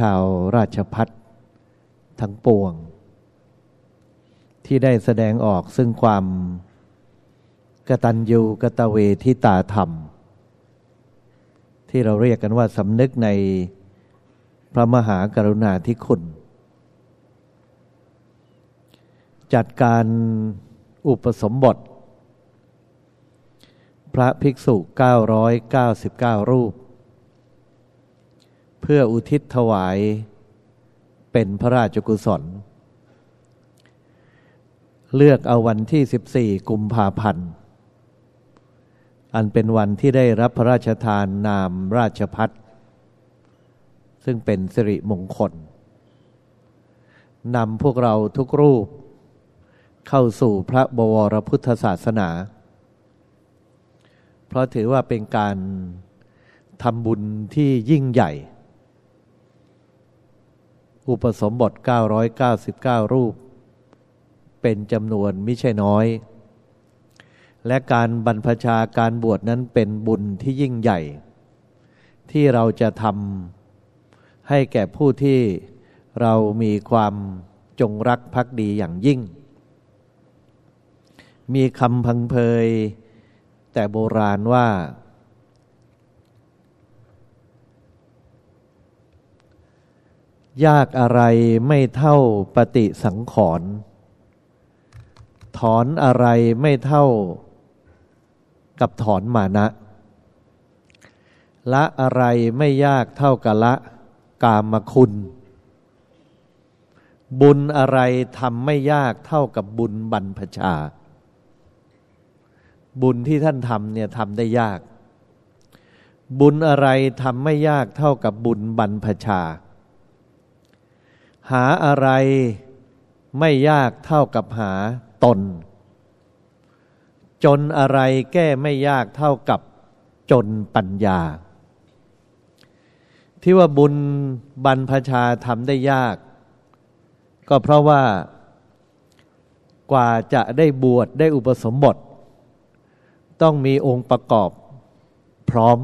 ชาวราชพัฒทั้งปวง ที่ได้แสดงออกซึ่งความกตัญญูกตเวทิตาธรรม ที่เราเรียกกันว่าสำนึกในพระมหากรุณาธิคุณ จัดการอุปสมบท พระภิกษุ 999 รูป เพื่ออุทิศถวายเป็นพระราชกุศล เลือกเอาวันที่ 14 กุมภาพันธ์ อันเป็นวันที่ได้รับพระราชทานนามราชพัฒซึ่งเป็นสิริมงคลนำพวกเราทุกรูป เข้าสู่พระบวรพุทธศาสนา เพราะถือว่าเป็นการทำบุญที่ยิ่งใหญ่ อุปสมบท 999 รูป เป็นจำนวนไม่ใช่น้อย และการบรรพชาการบวชนั้นเป็นบุญที่ยิ่งใหญ่ ที่เราจะทำให้แก่ผู้ที่เรามีความจงรักภักดีอย่างยิ่ง มีคำพังเพยแต่โบราณว่า ยากอะไรไม่เท่าปฏิสังขรณ์ถอนอะไรไม่เท่ากับถอนมานะ ละอะไรไม่ยากเท่ากับละกามคุณ บุญอะไรทำไม่ยากเท่ากับบุญบรรพชา บุญที่ท่านทำเนี่ยทำได้ยาก บุญอะไรทำไม่ยากเท่ากับบุญบรรพชา หาอะไรไม่ยากเท่ากับหาตน จนอะไรแก้ไม่ยากเท่ากับจนปัญญา ที่ว่าบุญบรรพชาทำได้ยาก ก็เพราะว่ากว่าจะได้บวชได้อุปสมบท ต้องมีองค์ประกอบพร้อม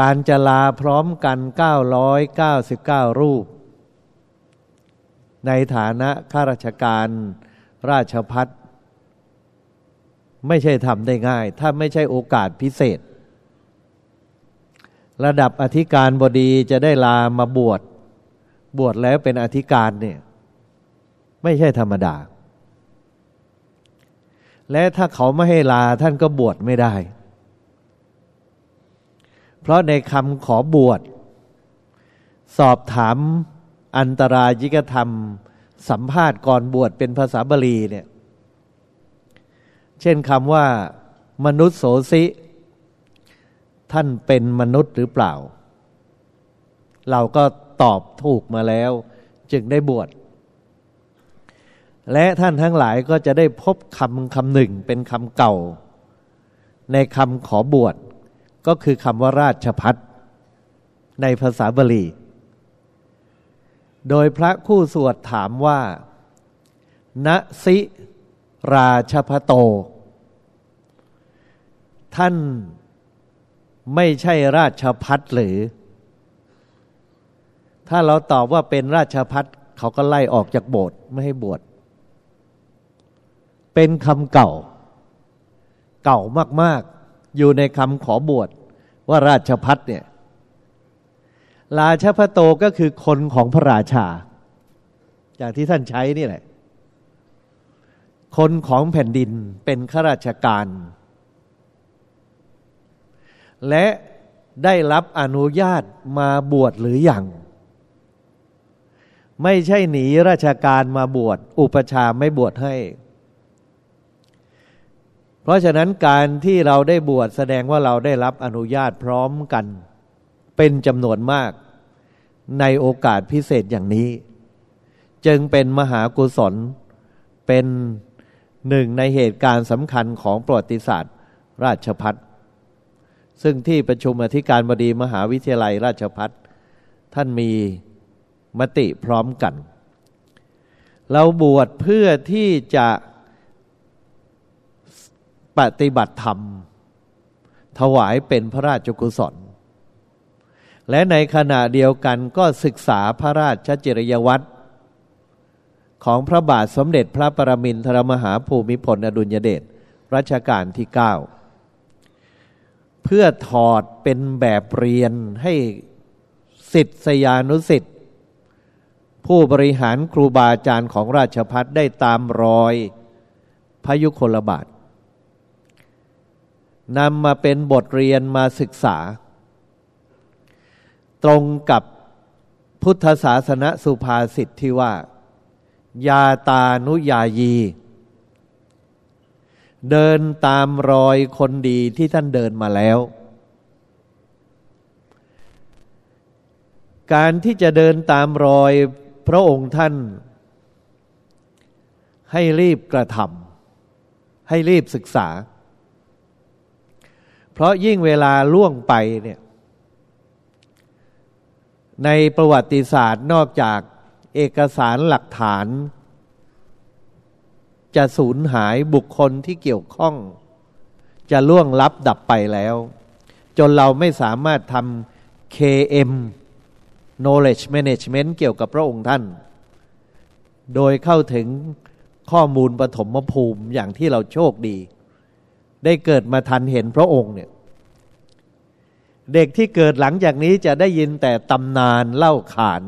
การจะลาพร้อมกัน 999 รูป ในฐานะข้าราชการราชพัฒไม่ใช่ทำได้ง่าย ถ้าไม่ใช่โอกาสพิเศษ ระดับอธิการบดีจะได้ลามาบวช บวชแล้วเป็นอธิการเนี่ยไม่ใช่ธรรมดา และถ้าเขาไม่ให้ลาท่านก็บวชไม่ได้ เพราะในคำขอบวช สอบถามอันตรายิกธรรม สัมภาษณ์ก่อนบวชเป็นภาษาบาลีเนี่ย เช่นคำว่า มนุษย์โสสิ ท่านเป็นมนุษย์หรือเปล่า เราก็ตอบถูกมาแล้ว จึงได้บวชและท่านทั้งหลายก็จะได้พบคำคำหนึ่งเป็นคำเก่า ในคำขอบวช ก็คือคำว่าราชพัฒในภาษาบาลี โดยพระคู่สวดถามว่าณสิราชพโต ท่านไม่ใช่ราชพัฒหรือ ถ้าเราตอบว่าเป็นราชพัฒเขาก็ไล่ออกจากโบสถ์ไม่ให้บวช เป็นคำเก่า เก่ามากๆ อยู่ในคำขอบวชว่าราชพัฒเนี่ยราชพโตก็คือคนของพระราชา อย่างที่ท่านใช้นี่แหละ คนของแผ่นดินเป็นข้าราชการ และได้รับอนุญาตมาบวชหรืออยังไม่ใช่หนีราชการมาบวช อุปชาไม่บวชให้ ราะฉะนั้นการที่เราได้บวชแสดงว่าเราได้รับอนุญาตพร้อมกัน เป็นจำนวนมากในโอกาสพิเศษอย่างนี้ จึงเป็นมหากุศลเป็นหนึ่งในเหตุการณ์สำคัญของประวัติศาสตร์ราชพัฒซึ่งที่ประชุมอธิการบดีมหาวิทยาลัยราชพัฒท่านมีมติพร้อมกัน เราบวชเพื่อที่จะ ปฏิบัติธรรม ถวายเป็นพระราชกุศล และในขณะเดียวกันก็ศึกษาพระราชจริยวัตรของพระบาทสมเด็จพระประมินทรมหาภูมิพลอดุลยเดชรัชกาลที่เก้าเพื่อถอดเป็นแบบเรียนให้สิทธิสยานุสิทธิผู้บริหารครูบาอาจารย์ของราชพัฒได้ตามรอยพยุคลบาท นำมาเป็นบทเรียนมาศึกษา ตรงกับพุทธศาสนสุภาษิตที่ว่า ยาตานุยายี เดินตามรอยคนดีที่ท่านเดินมาแล้ว การที่จะเดินตามรอยพระองค์ท่าน ให้รีบกระทำให้รีบศึกษา เพราะยิ่งเวลาล่วงไปเนี่ยในประวัติศาสตร์นอกจากเอกสารหลักฐาน จะสูญหายบุคคลที่เกี่ยวข้อง จะล่วงลับดับไปแล้ว จนเราไม่สามารถทำ KM knowledge management เกี่ยวกับพระองค์ท่าน โดยเข้าถึงข้อมูลปฐมภูมิอย่างที่เราโชคดี ได้เกิดมาทันเห็นพระองค์เนี่ย เด็กที่เกิดหลังจากนี้จะได้ยินแต่ตำนานเล่าขาน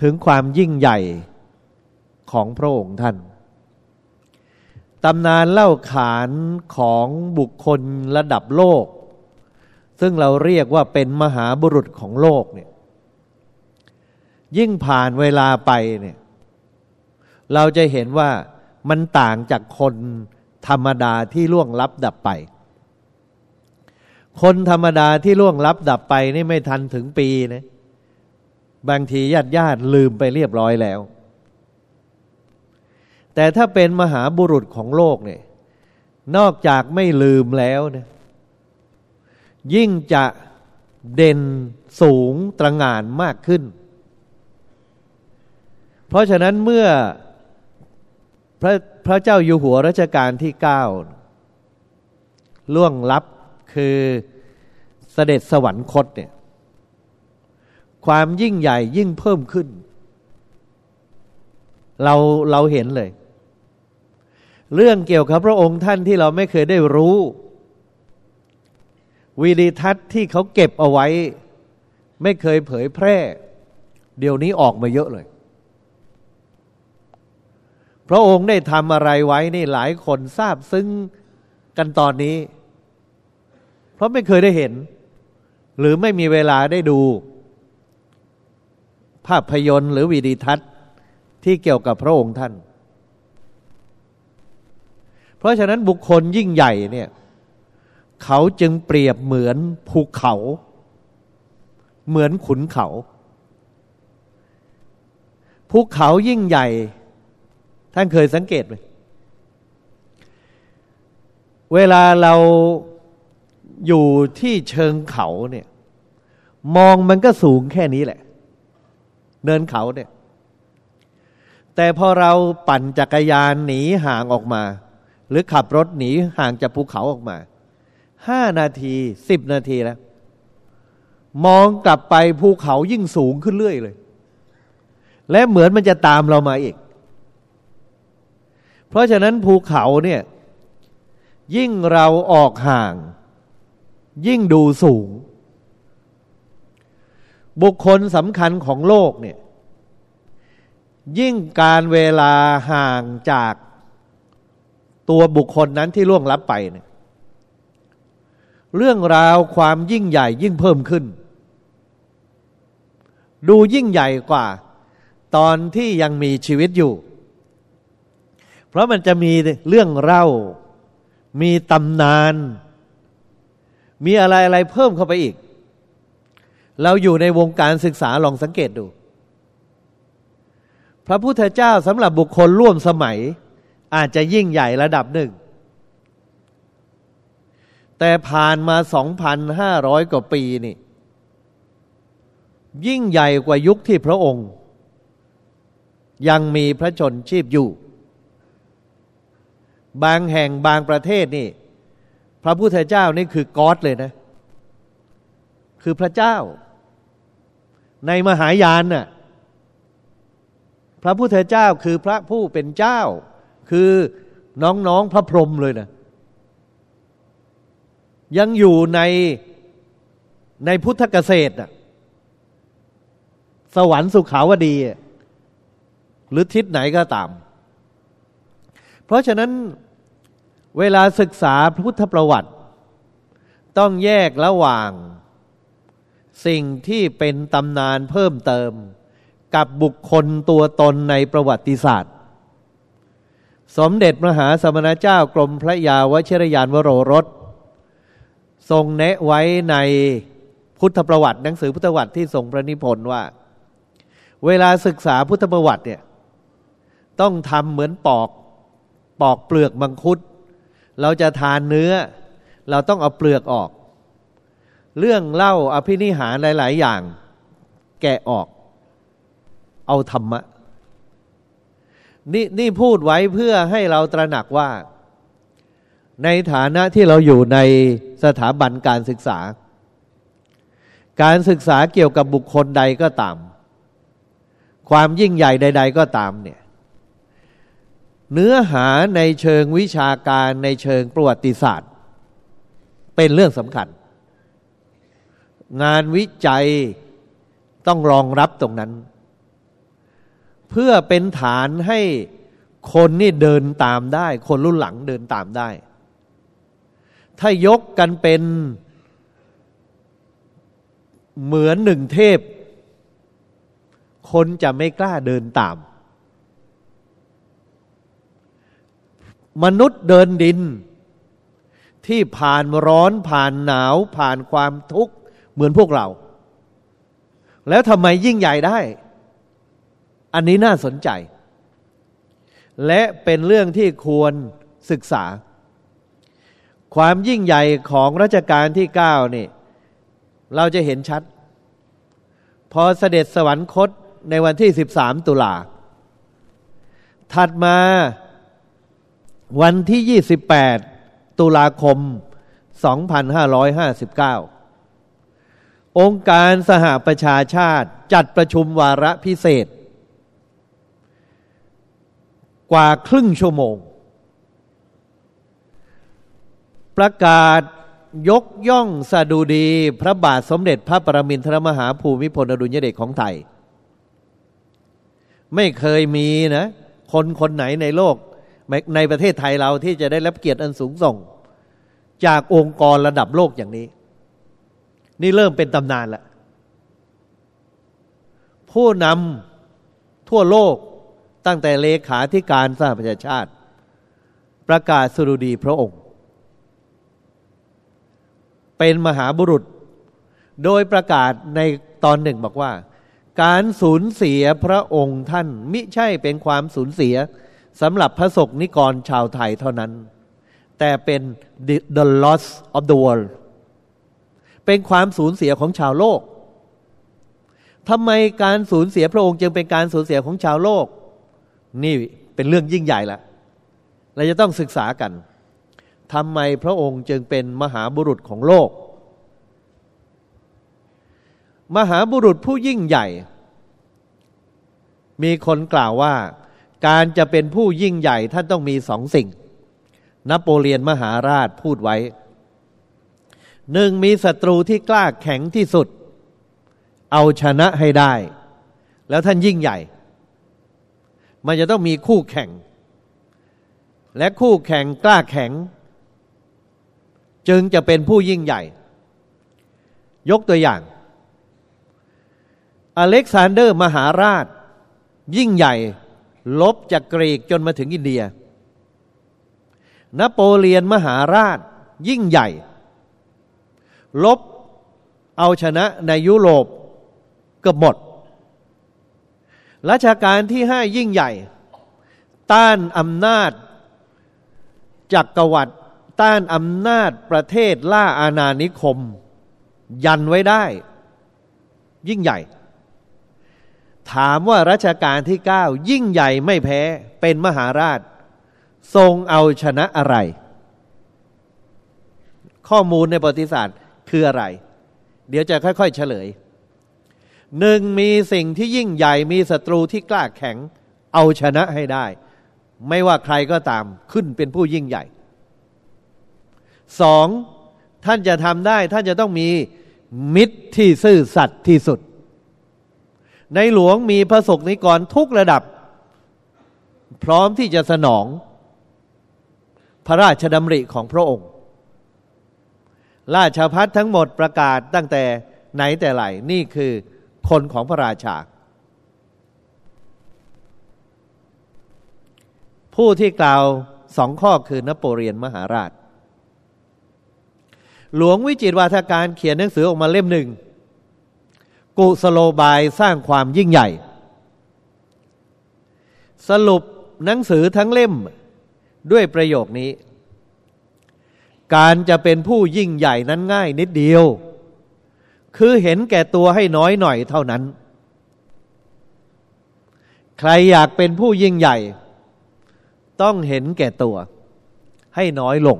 ถึงความยิ่งใหญ่ของพระองค์ท่านตำนานเล่าขานของบุคคลระดับโลก ซึ่งเราเรียกว่าเป็นมหาบุรุษของโลกเนี่ย ยิ่งผ่านเวลาไปเนี่ย เราจะเห็นว่ามันต่างจากคน ธรรมดาที่ล่วงลับดับไป คนธรรมดาที่ล่วงลับดับไปนี่ไม่ทันถึงปีนะบางทีญาติญาติลืมไปเรียบร้อยแล้ว แต่ถ้าเป็นมหาบุรุษของโลกเนี่ย นอกจากไม่ลืมแล้วเนี่ยยิ่งจะเด่นสูงตระงานมากขึ้น เพราะฉะนั้นเมื่อพระ ระเจ้าอยู่หัวรัชกาลที่เก้าล่วงลับคือเสด็จสวรรคตเนี่ยความยิ่งใหญ่ยิ่งเพิ่มขึ้น เราเราเห็นเลย เรื่องเกี่ยวกับพระองค์ท่านที่เราไม่เคยได้รู้ วีดีทัศน์ที่เขาเก็บเอาไว้ ไม่เคยเผยแพร่ เดี๋ยวนี้ออกมาเยอะเลย พระองค์ได้ทำอะไรไว้นี่หลายคนทราบซึ้งกันตอนนี้ เพราะไม่เคยได้เห็น หรือไม่มีเวลาได้ดู ภาพยนตร์หรือวิดีทัศน์ที่เกี่ยวกับพระองค์ท่าน เพราะฉะนั้นบุคคลยิ่งใหญ่เนี่ย เขาจึงเปรียบเหมือนภูเขา เหมือนขุนเขาภูเขายิ่งใหญ่ ท่านเคยสังเกตไหมเวลาเราอยู่ที่เชิงเขาเนี่ย มองมันก็สูงแค่นี้แหละ เนินเขาเนี่ย แต่พอเราปั่นจักรยานหนีห่างออกมา หรือขับรถหนีห่างจากภูเขาออกมาห้านาทีสิบนาทีแล้ว มองกลับไปภูเขายิ่งสูงขึ้นเรื่อยเลย และเหมือนมันจะตามเรามาอีก เพราะฉะนั้นภูเขาเนี่ยยิ่งเราออกห่าง ยิ่งดูสูง บุคคลสำคัญของโลกเนี่ยยิ่งการเวลาห่างจากตัวบุคคลนั้นที่ล่วงลับไปเนี่ยเรื่องราวความยิ่งใหญ่ยิ่งเพิ่มขึ้น ดูยิ่งใหญ่กว่า ตอนที่ยังมีชีวิตอยู่ เพราะมันจะมีเรื่องเล่า มีตำนาน มีอะไรอะไรเพิ่มเข้าไปอีก เราอยู่ในวงการศึกษาลองสังเกตดู พระพุทธเจ้าสำหรับบุคคลร่วมสมัย อาจจะยิ่งใหญ่ระดับหนึ่ง แต่ผ่านมา 2,500 กว่าปีนี่ ยิ่งใหญ่กว่ายุคที่พระองค์ ยังมีพระชนชีพอยู่ บางแห่งบางประเทศนี่ พระพุทธเจ้านี่คือกอดเลยนะ คือพระเจ้า ในมหายานน่ะพระพุทธเจ้าคือพระผู้เป็นเจ้า คือน้องๆพระพรหมเลยนะยังอยู่ในในพุทธเกษตรน่ะสวรรค์สุขาวดี หรือทิศไหนก็ตาม เพราะฉะนั้นเวลาศึกษาพุทธประวัติ ต้องแยกระหว่าง สิ่งที่เป็นตำนานเพิ่มเติม กับบุคคลตัวตนในประวัติศาสตร์ สมเด็จมหาสมณเจ้ากรมพระยาวชิรยานวโรรส ทรงแนะไว้ในพุทธประวัติ หนังสือพุทธประวัติที่ทรงพระนิพนธ์ว่า เวลาศึกษาพุทธประวัติเนี่ยต้องทำเหมือนปอก ปอกเปลือกมังคุด เราจะทานเนื้อ เราต้องเอาเปลือกออก เรื่องเล่าอภินิหารหลาย ๆ อย่าง แกะออก เอาธรรมะ นี่นี่พูดไว้เพื่อให้เราตระหนักว่า ในฐานะที่เราอยู่ในสถาบันการศึกษา การศึกษาเกี่ยวกับบุคคลใดก็ตาม ความยิ่งใหญ่ใด ๆ ก็ตามเนี่ย เนื้อหาในเชิงวิชาการในเชิงประวัติศาสตร์ เป็นเรื่องสำคัญ งานวิจัยต้องรองรับตรงนั้น เพื่อเป็นฐานให้คนนี่เดินตามได้ คนรุ่นหลังเดินตามได้ ถ้ายกกันเป็นเหมือนหนึ่งเทพ คนจะไม่กล้าเดินตาม มนุษย์เดินดิน ที่ผ่านร้อนผ่านหนาว ผ่านความทุกข์เหมือนพวกเรา แล้วทำไมยิ่งใหญ่ได้ อันนี้น่าสนใจ และเป็นเรื่องที่ควรศึกษา ความยิ่งใหญ่ของรัชกาลที่เก้านี่เราจะเห็นชัด พอเสด็จสวรรคตในวันที่สิบสามตุลาถัดมา วันที่ 28 ตุลาคม 2559 องค์การสหประชาชาติจัดประชุมวาระพิเศษ กว่าครึ่งชั่วโมง ประกาศยกย่องสดุดีพระบาทสมเด็จพระปรมินทรมหาภูมิพลอดุลยเดชของไทย ไม่เคยมีนะ คนคนไหนในโลก ในประเทศไทยเราที่จะได้รับเกียรติอันสูงส่ง จากองค์กรระดับโลกอย่างนี้ นี่เริ่มเป็นตำนานละผู้นำทั่วโลกตั้งแต่เลขาธิการสหประชาชาติ ประกาศสุรุดีพระองค์ เป็นมหาบุรุษ โดยประกาศในตอนหนึ่งบอกว่า การสูญเสียพระองค์ท่านมิใช่เป็นความสูญเสีย สำหรับพระศกนิกรชาวไทยเท่านั้น แต่เป็น the, the loss of the world เป็นความสูญเสียของชาวโลกทำไมการสูญเสียพระองค์จึงเป็นการสูญเสียของชาวโลก นี่เป็นเรื่องยิ่งใหญ่ละเราจะต้องศึกษากันทำไมพระองค์จึงเป็นมหาบุรุษของโลก มหาบุรุษผู้ยิ่งใหญ่ มีคนกล่าวว่า การจะเป็นผู้ยิ่งใหญ่ท่านต้องมีสองสิ่ง นโปเลียนมหาราชพูดไว้ หนึ่งมีศัตรูที่กล้าแข็งที่สุด เอาชนะให้ได้ แล้วท่านยิ่งใหญ่ มันจะต้องมีคู่แข่ง และคู่แข่งกล้าแข็ง จึงจะเป็นผู้ยิ่งใหญ่ ยกตัวอย่าง อเล็กซานเดอร์มหาราช ยิ่งใหญ่ ลบจากกรีกจนมาถึงอินเดีย นโปเลียนมหาราชยิ่งใหญ่ ลบเอาชนะในยุโรปเกือบหมด รัชกาลที่ห้ายิ่งใหญ่ ต้านอำนาจจักกรวรรดิต้านอำนาจประเทศล่าอาณานิคม ยันไว้ได้ ยิ่งใหญ่ ถามว่ารัชกาลที่เก้ายิ่งใหญ่ไม่แพ้เป็นมหาราช ทรงเอาชนะอะไร ข้อมูลในประวัติศาสตร์คืออะไร เดี๋ยวจะค่อย ๆ เฉลยหนึ่งมีสิ่งที่ยิ่งใหญ่มีศัตรูที่กล้าแข็ง เอาชนะให้ได้ ไม่ว่าใครก็ตามขึ้นเป็นผู้ยิ่งใหญ่สองท่านจะทำได้ท่านจะต้องมีมิตรที่ซื่อสัตย์ที่สุด ในหลวงมีพระสกนิกรทุกระดับ พร้อมที่จะสนอง พระราชดำริของพระองค์ ราชพัฒทั้งหมดประกาศตั้งแต่ไหนแต่ไรนี่คือคนของพระราชา ผู้ที่กล่าวสองข้อคือนโปเลียนมหาราช หลวงวิจิตวาทการเขียนหนังสือออกมาเล่มหนึ่ง กุสโลบายสร้างความยิ่งใหญ่ สรุปหนังสือทั้งเล่มด้วยประโยคนี้ การจะเป็นผู้ยิ่งใหญ่นั้นง่ายนิดเดียว คือเห็นแก่ตัวให้น้อยหน่อยเท่านั้น ใครอยากเป็นผู้ยิ่งใหญ่ ต้องเห็นแก่ตัว ให้น้อยลง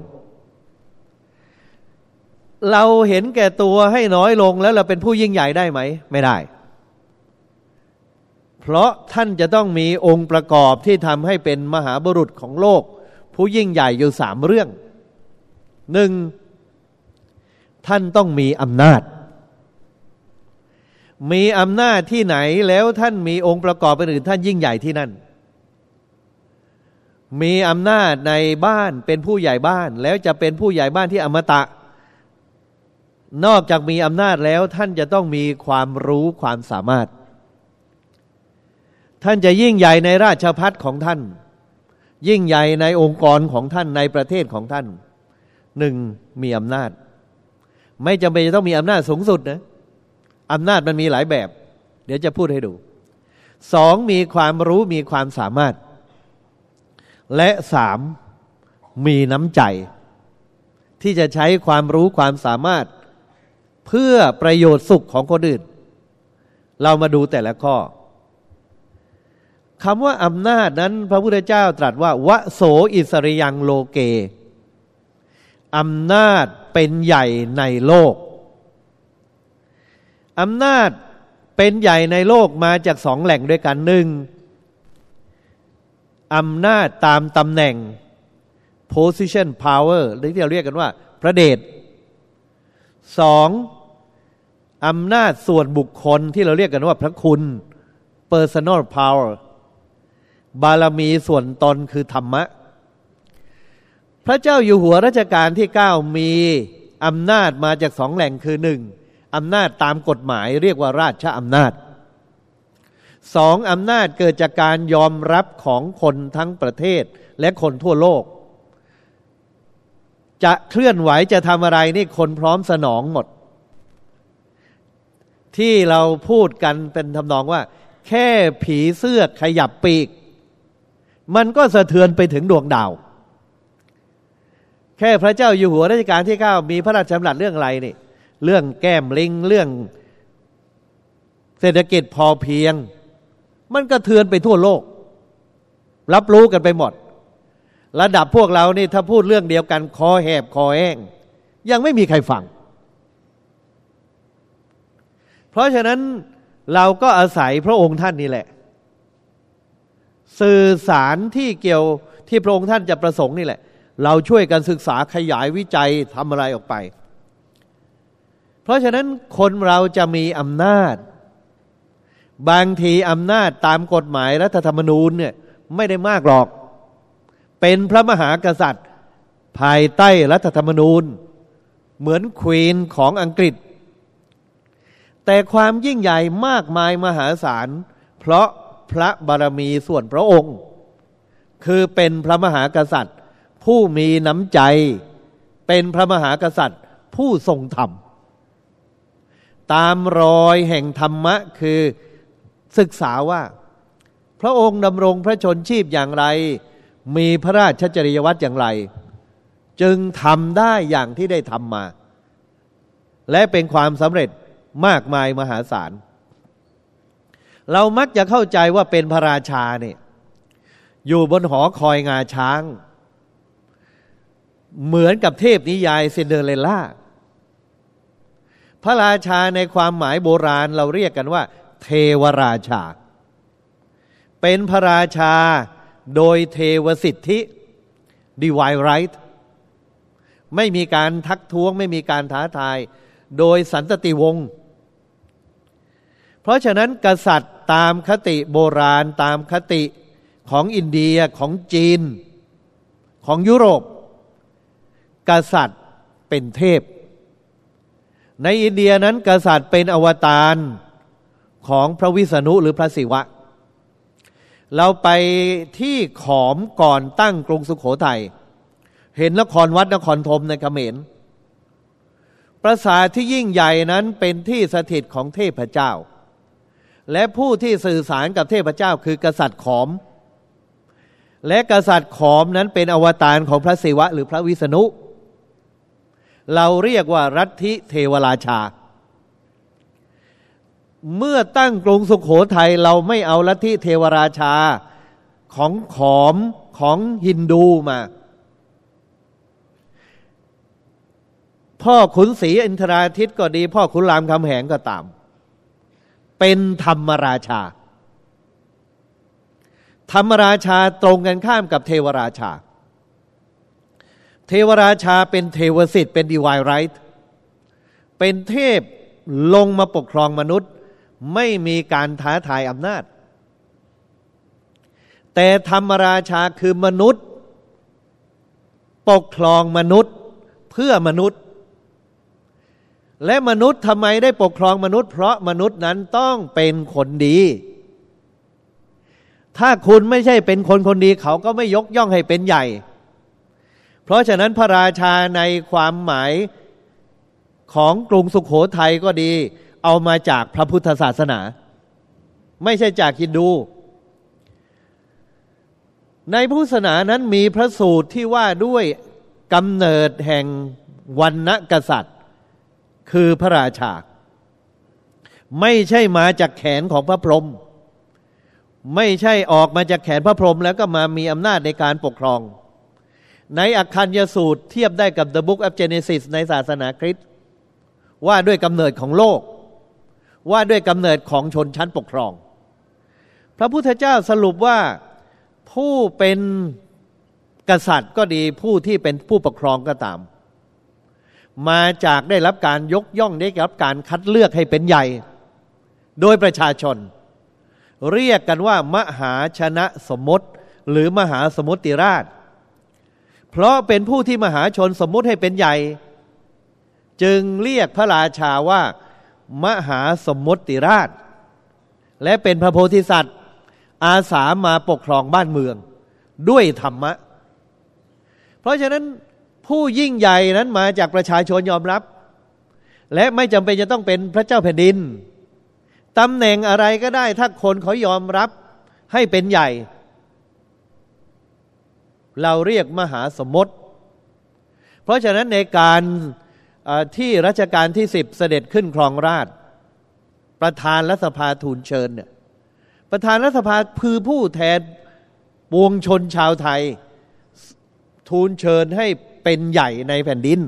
เราเห็นแก่ตัวให้น้อยลงแล้วเราเป็นผู้ยิ่งใหญ่ได้ไหม ไม่ได้ เพราะท่านจะต้องมีองค์ประกอบที่ทำให้เป็นมหาบุรุษของโลก ผู้ยิ่งใหญ่อยู่สามเรื่องหนึ่งท่านต้องมีอำนาจ มีอำนาจที่ไหนแล้วท่านมีองค์ประกอบเป็นอื่นท่านยิ่งใหญ่ที่นั่น มีอำนาจในบ้านเป็นผู้ใหญ่บ้านแล้วจะเป็นผู้ใหญ่บ้านที่อมตะ นอกจากมีอำนาจแล้วท่านจะต้องมีความรู้ความสามารถ ท่านจะยิ่งใหญ่ในราชพัฒของท่าน ยิ่งใหญ่ในองค์กรของท่านในประเทศของท่านหนึ่งมีอำนาจ ไม่จำเป็นจะต้องมีอำนาจสูงสุดนะอำนาจมันมีหลายแบบ เดี๋ยวจะพูดให้ดูสองมีความรู้มีความสามารถ และสามมีน้ำใจ ที่จะใช้ความรู้ความสามารถ เพื่อประโยชน์สุขของคนอื่น เรามาดูแต่ละข้อคำว่าอำนาจนั้นพระพุทธเจ้าตรัสว่าวะโสอิสริยังโลเกอำนาจเป็นใหญ่ในโลกอำนาจเป็นใหญ่ในโลกมาจากสองแหล่งด้วยกันหนึ่งอำนาจตามตำแหน่ง position power หรือที่เราเรียกกันว่า พระเดช สองอำนาจส่วนบุคคลที่เราเรียกกันว่าพระคุณ personal power บารมีส่วนตนคือธรรมะ พระเจ้าอยู่หัวรัชกาลที่เก้ามีอำนาจมาจากสองแหล่งคือหนึ่งอำนาจตามกฎหมายเรียกว่าราชอำนาจสองอำนาจเกิดจากการยอมรับของคนทั้งประเทศและคนทั่วโลก จะเคลื่อนไหวจะทำอะไรนี่คนพร้อมสนองหมด ที่เราพูดกันเป็นทำนองว่า แค่ผีเสื้อขยับปีก มันก็สะเทือนไปถึงดวงดาว แค่พระเจ้าอยู่หัวรัชกาลที่เก้ามีพระราชดำรัสเรื่องอะไรนี่ เรื่องแก้มลิงเรื่อง เศรษฐกิจพอเพียง มันก็เทือนไปทั่วโลก รับรู้กันไปหมด ระดับพวกเรานี่ถ้าพูดเรื่องเดียวกัน คอแหบคอแห้ง ยังไม่มีใครฟัง เพราะฉะนั้นเราก็อาศัยพระองค์ท่านนี่แหละ สื่อสารที่เกี่ยวที่พระองค์ท่านจะประสงค์นี่แหละ เราช่วยกันศึกษาขยายวิจัยทำอะไรออกไป เพราะฉะนั้นคนเราจะมีอำนาจ บางทีอำนาจตามกฎหมายรัฐธรรมนูญเนี่ยไม่ได้มากหรอก เป็นพระมหากษัตริย์ ภายใต้รัฐธรรมนูญ เหมือนควีนของอังกฤษ แต่ความยิ่งใหญ่มากมายมหาศาล เพราะพระบารมีส่วนพระองค์ คือเป็นพระมหากษัตริย์ ผู้มีน้ำใจ เป็นพระมหากษัตริย์ ผู้ทรงธรรม ตามรอยแห่งธรรมะคือศึกษาว่า พระองค์ดำรงพระชนชีพอย่างไร มีพระราชจริยวัตรอย่างไร จึงทำได้อย่างที่ได้ทำมา และเป็นความสำเร็จมากมายมหาศาล เรามักจะเข้าใจว่าเป็นพระราชาเนี่ยอยู่บนหอคอยงาช้าง เหมือนกับเทพนิยายซินเดอเรลล่า พระราชาในความหมายโบราณเราเรียกกันว่า เทวราชา เป็นพระราชา โดยเทวสิทธิ divine right ไม่มีการทักท้วง ไม่มีการท้าทาย โดยสันตติวงศ์เพราะฉะนั้นกษัตริย์ตามคติโบราณตามคติของอินเดียของจีน ของยุโรป กษัตริย์เป็นเทพ ในอินเดียนั้นกษัตริย์เป็นอวตารของพระวิษณุหรือพระศิวะเเราไปที่ขอมก่อนตั้งกรุงสุขโขทยัยเห็นนครวัดนครธมในเขมรปราสาทที่ยิ่งใหญ่นั้นเป็นที่สถิตของเทพเจ้า และผู้ที่สื่อสารกับเทพเจ้าคือกษัตริย์ขอม และกษัตริย์ขอมนั้นเป็นอวตารของพระศิวะหรือพระวิษณุ เราเรียกว่ารัฐิเทวราชา เมื่อตั้งกรุงสุขโขทัยเราไม่เอาลัทธิเทวราชาของขอมของฮินดูมา พ่อขุนศรีอินทราทิตก็ดี พ่อขุนรามคำแหงก็ตาม เป็นธรรมราชา ธรรมราชาตรงกันข้ามกับเทวราชา เทวราชาเป็นเทวสิทธิ์เป็นดีวายไรท์เป็นเทพลงมาปกครองมนุษย์ ไม่มีการท้าทายอำนาจ แต่ธรรมราชาคือมนุษย์ ปกครองมนุษย์เพื่อมนุษย์ และมนุษย์ทำไมได้ปกครองมนุษย์ เพราะมนุษย์นั้นต้องเป็นคนดี ถ้าคุณไม่ใช่เป็นคนคนดีเขาก็ไม่ยกย่องให้เป็นใหญ่ เพราะฉะนั้นพระราชาในความหมายของกรุงสุขโขทัยก็ดี เอามาจากพระพุทธศาสนา ไม่ใช่จากฮินดู ในพุทธศาสนานั้นมีพระสูตรที่ว่าด้วยกำเนิดแห่งวันณกษัตริย์ คือพระราชา ไม่ใช่มาจากแขนของพระพรหมไม่ใช่ออกมาจากแขนพระพรหมแล้วก็มามีอำนาจในการปกครอง ในอักคัญยสูตรเทียบได้กับ The Book of Genesis ในศาสนาคริสต์ว่าด้วยกำเนิดของโลก ว่าด้วยกำเนิดของชนชั้นปกครอง พระพุทธเจ้าสรุปว่าผู้เป็นกษัตริย์ก็ดีผู้ที่เป็นผู้ปกครองก็ตาม มาจากได้รับการยกย่องได้รับการคัดเลือกให้เป็นใหญ่ โดยประชาชน เรียกกันว่ามหาชนะสมมติหรือมหาสมุติราช เพราะเป็นผู้ที่มหาชนสมมุติให้เป็นใหญ่ จึงเรียกพระราชาว่า มหาสมมติราช และเป็นพระโพธิสัตว์ อาสามาปกครองบ้านเมือง ด้วยธรรมะ เพราะฉะนั้นผู้ยิ่งใหญ่นั้นมาจากประชาชนยอมรับ และไม่จำเป็นจะต้องเป็นพระเจ้าแผ่นดินตำแหน่งอะไรก็ได้ถ้าคนเขายอมรับให้เป็นใหญ่ เราเรียกมหาสมมติ เพราะฉะนั้นในการ ที่รัชกาลที่สิบเสด็จขึ้นครองราช ประธานรัฐสภาทูลเชิญเนี่ยประธานรัฐสภาคือผู้แทนปวงชนชาวไทย ทูลเชิญให้เป็นใหญ่ในแผ่นดิน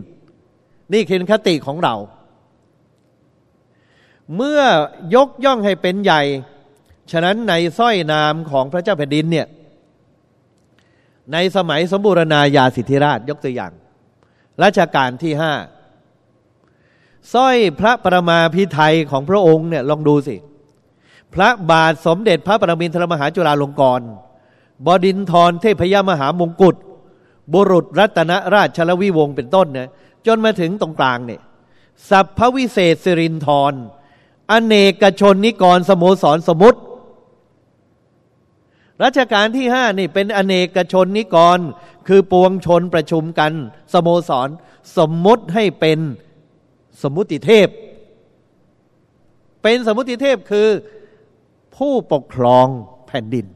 นี่คือคติของเรา เมื่อยกย่องให้เป็นใหญ่ ฉะนั้นในสร้อยนามของพระเจ้าแผ่นดินเนี่ยในสมัยสมบูรณาญาสิทธิราชยกตัวอย่างรัชกาลที่ห้า สร้อยพระประมาพิไทยของพระองค์เนี่ยลองดูสิ พระบาทสมเด็จพระประมินทรมหาจุฬาลงกรณ์บดินทรเทพยมหามงกุฎบุรุษรัตนราชลวิวงศ์เป็นต้นเนี่ยจนมาถึงตรงกลางเนี่ยสัพพวิเศษสิรินทรอเนกชนนิกรสโมสรสมุติรัชกาลที่ห้านี่เป็นอเนกชนนิกร คือปวงชนประชุมกัน สโมสร สมมติให้เป็น สมุติเทพ เป็นสมุติเทพคือผู้ปกครองแผ่นดิน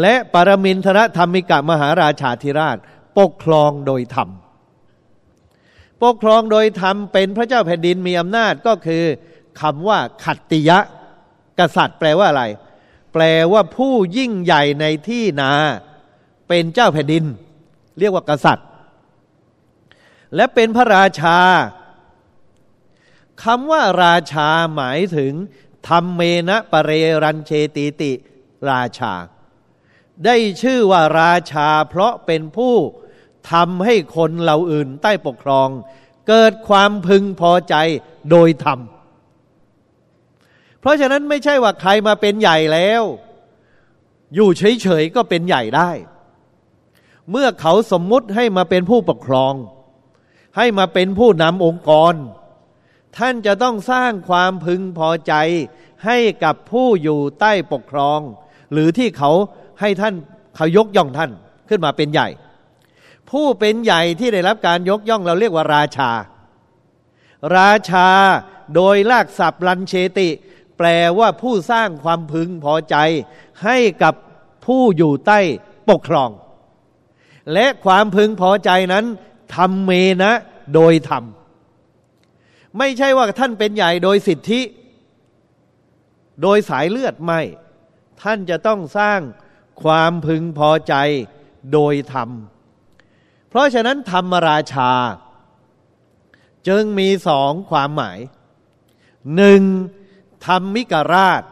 และปรมินทรธรรมิกะมหาราชาธิราช ปกครองโดยธรรม ปกครองโดยธรรมเป็นพระเจ้าแผ่นดินมีอำนาจก็คือคำว่าขัตติยะ กษัตริย์แปลว่าอะไร แปลว่าผู้ยิ่งใหญ่ในที่นา เป็นเจ้าแผ่นดิน เรียกว่ากษัตริย์ และเป็นพระราชาคำว่าราชาหมายถึงธรรมเมนะปะเรรันเชติติ ราชา ได้ชื่อว่าราชา เพราะเป็นผู้ทำให้คนเหล่าอื่นใต้ปกครอง เกิดความพึงพอใจโดยธรรม เพราะฉะนั้นไม่ใช่ว่าใครมาเป็นใหญ่แล้ว อยู่เฉยๆก็เป็นใหญ่ได้ เมื่อเขาสมมุติให้มาเป็นผู้ปกครอง ให้มาเป็นผู้นำองค์กร ท่านจะต้องสร้างความพึงพอใจ ให้กับผู้อยู่ใต้ปกครอง หรือที่เขาให้ท่านเขายกย่องท่านขึ้นมาเป็นใหญ่ ผู้เป็นใหญ่ที่ได้รับการยกย่องเราเรียกว่าราชา ราชาโดยลากศัพท์ลันเชติ แปลว่าผู้สร้างความพึงพอใจ ให้กับผู้อยู่ใต้ปกครอง และความพึงพอใจนั้น ทำเมนะโดยธรรม ไม่ใช่ว่าท่านเป็นใหญ่โดยสิทธิ โดยสายเลือดไม่ ท่านจะต้องสร้างความพึงพอใจโดยธรรม เพราะฉะนั้นธรรมราชา จึงมีสองความหมายหนึ่งธรรมิกราช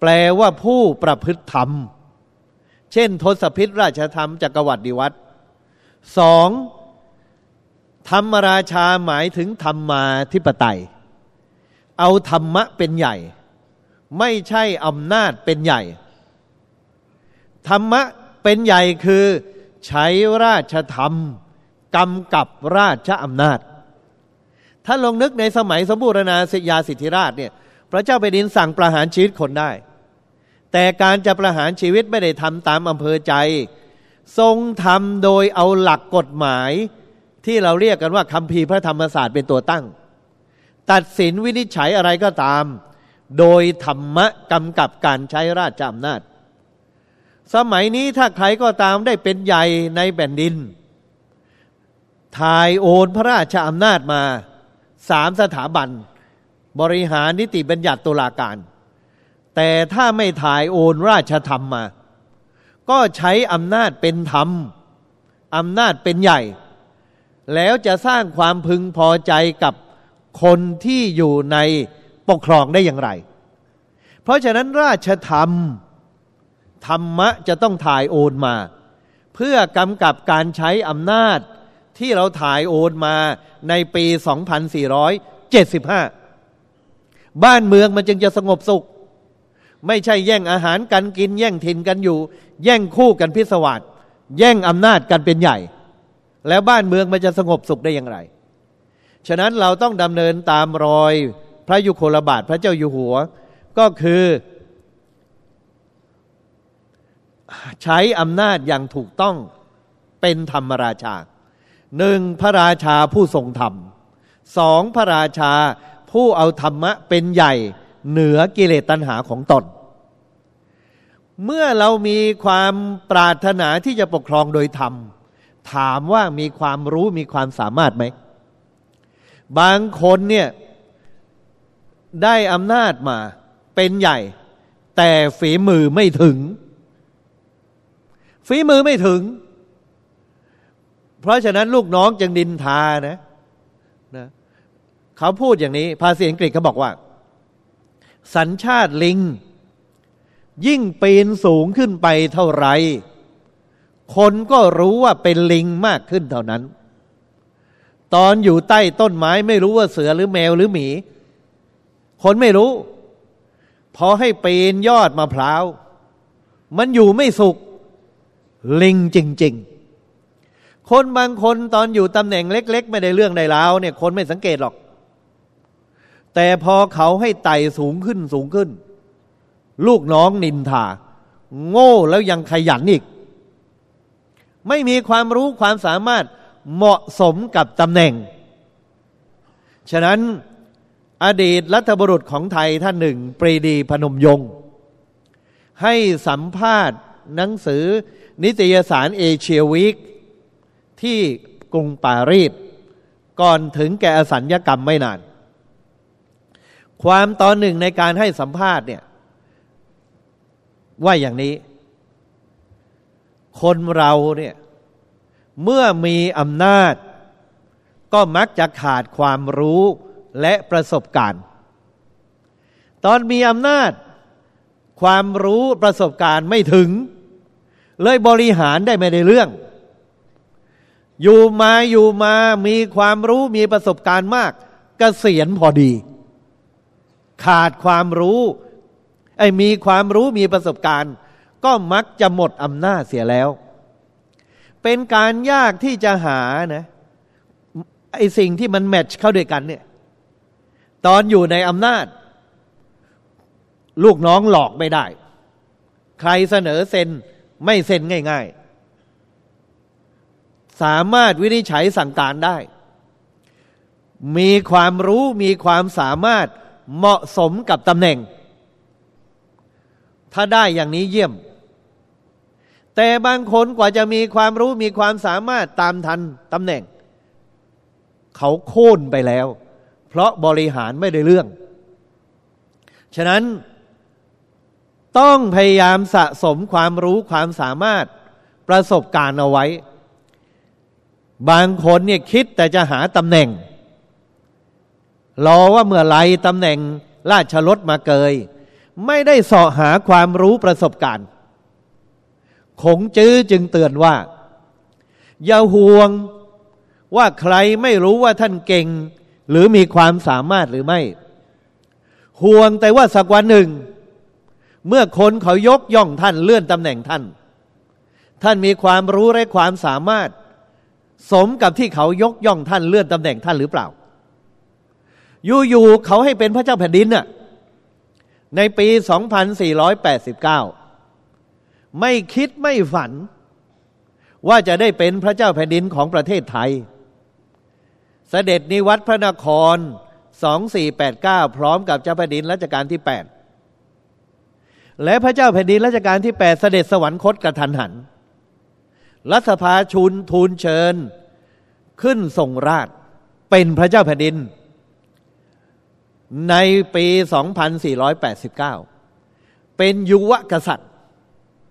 แปลว่าผู้ประพฤติธรรม เช่น ทศพิธราชธรรมจักรวรรดิวัตรสอง ธรรมราชาหมายถึงธรรมาธิปไตย เอาธรรมะเป็นใหญ่ ไม่ใช่อำนาจเป็นใหญ่ ธรรมะเป็นใหญ่คือ ใช้ราชธรรมกำกับราชอำนาจ ถ้าลงนึกในสมัยสมบูรณาสิยาสิทธิราชเนี่ยพระเจ้าแผ่นดินสั่งประหารชีวิตคนได้ แต่การจะประหารชีวิตไม่ได้ทำตามอำเภอใจ ทรงทำโดยเอาหลักกฎหมาย ที่เราเรียกกันว่าคำพีพระธรรมศาสตร์เป็นตัวตั้ง ตัดสินวินิจฉัยอะไรก็ตาม โดยธรรมะกำกับการใช้ราชอำนาจ สมัยนี้ถ้าใครก็ตามได้เป็นใหญ่ในแผ่นดินถ่ายโอนพระราชอำนาจมาสามสถาบัน บริหารนิติบัญญัติตุลาการ แต่ถ้าไม่ถ่ายโอนราชธรรมมา ก็ใช้อำนาจเป็นธรรมอำนาจเป็นใหญ่ แล้วจะสร้างความพึงพอใจกับคนที่อยู่ในปกครองได้อย่างไร เพราะฉะนั้นราชธรรม ธรรมะจะต้องถ่ายโอนมา เพื่อกำกับการใช้อำนาจที่เราถ่ายโอนมาในปี 2475 บ้านเมืองมันจึงจะสงบสุข ไม่ใช่แย่งอาหารกันกิน แย่งถิ่นกันอยู่ แย่งคู่กันพิศวาสแย่งอำนาจกันเป็นใหญ่ แล้วบ้านเมืองมันจะสงบสุขได้อย่างไร ฉะนั้นเราต้องดำเนินตามรอยพระยุคลบาทพระเจ้าอยู่หัว ก็คือ ใช้อำนาจอย่างถูกต้องเป็นธรรมราชาหนึ่งพระราชาผู้ทรงธรรมสองพระราชาผู้เอาธรรมะเป็นใหญ่เหนือกิเลสตัณหาของตน เมื่อเรามีความปรารถนาที่จะปกครองโดยธรรม ถามว่ามีความรู้มีความสามารถไหม บางคนเนี่ยได้อำนาจมาเป็นใหญ่ แต่ฝีมือไม่ถึง ฝีมือไม่ถึง เพราะฉะนั้นลูกน้องจึงดินทานะนะเขาพูดอย่างนี้ ภาษาอังกฤษเขาบอกว่า สัญชาติลิง ยิ่งปีนสูงขึ้นไปเท่าไหร่ คนก็รู้ว่าเป็นลิงมากขึ้นเท่านั้น ตอนอยู่ใต้ต้นไม้ไม่รู้ว่าเสือหรือแมวหรือหมี คนไม่รู้ พอให้ปีนยอดมาพร้าว มันอยู่ไม่สุข ลิงจริง ๆ คนบางคนตอนอยู่ตำแหน่งเล็ก ๆ ไม่ได้เรื่องใดแล้วเนี่ย คนไม่สังเกตหรอก แต่พอเขาให้ไต่สูงขึ้นสูงขึ้น ลูกน้องนินทา โง่แล้วยังขยันอีก ไม่มีความรู้ความสามารถเหมาะสมกับตำแหน่ง ฉะนั้นอดีตรัฐบุรุษของไทยท่านหนึ่ง ปรีดีพนมยงค์ให้สัมภาษณ์หนังสือนิตยสารเอเชียวีคที่กรุงปารีสก่อนถึงแก่อสัญญกรรมไม่นาน ความตอนหนึ่งในการให้สัมภาษณ์เนี่ยว่าอย่างนี้ คนเราเนี่ยเมื่อมีอำนาจ ก็มักจะขาดความรู้และประสบการณ์ ตอนมีอำนาจ ความรู้ประสบการณ์ไม่ถึง เลยบริหารได้ไม่ได้เรื่อง อยู่มาอยู่มามีความรู้มีประสบการณ์มากกเกษียณพอดี ขาดความรู้ไอ้มีความรู้มีประสบการณ์ ก็มักจะหมดอำนาจเสียแล้ว เป็นการยากที่จะหานะไอ้สิ่งที่มันแมทช์เข้าด้วยกันเนี่ย ตอนอยู่ในอำนาจ ลูกน้องหลอกไม่ได้ ใครเสนอเซ็นไม่เซ็นง่าย ๆ สามารถวินิจฉัยสั่งการได้ มีความรู้มีความสามารถเหมาะสมกับตำแหน่ง ถ้าได้อย่างนี้เยี่ยม แต่บางคนกว่าจะมีความรู้มีความสามารถตามทันตำแหน่ง เขาโค่นไปแล้ว เพราะบริหารไม่ได้เรื่อง ฉะนั้นต้องพยายามสะสมความรู้ความสามารถประสบการณ์เอาไว้ บางคนเนี่ยคิดแต่จะหาตำแหน่ง รอว่าเมื่อไรตำแหน่งราชรถมาเกย ไม่ได้สาะหาความรู้ประสบการณ์ คงจื้อจึงเตือนว่า อย่าห่วงว่าใครไม่รู้ว่าท่านเก่ง หรือมีความสามารถหรือไม่ ห่วงแต่ว่าสักวันหนึ่ง เมื่อคนเขายกย่องท่านเลื่อนตำแหน่งท่าน ท่านมีความรู้และความสามารถ สมกับที่เขายกย่องท่านเลื่อนตำแหน่งท่านหรือเปล่า อยู่ๆเขาให้เป็นพระเจ้าแผ่นดินน่ะในปี 2489 ไม่คิดไม่ฝัน ว่าจะได้เป็นพระเจ้าแผ่นดินของประเทศไทย เสด็จนิวัตพระนคร 2489 พร้อมกับเจ้าแผ่นดินรัชกาลที่ 8 และพระเจ้าแผ่นดินรัชกาลที่ 8 เสด็จสวรรคตกระทันหัน รัฐภาชุนทูลเชิญ ขึ้นทรงราชเป็นพระเจ้าแผ่นดิน ในปี 2489 เป็นยุวกษัตริย์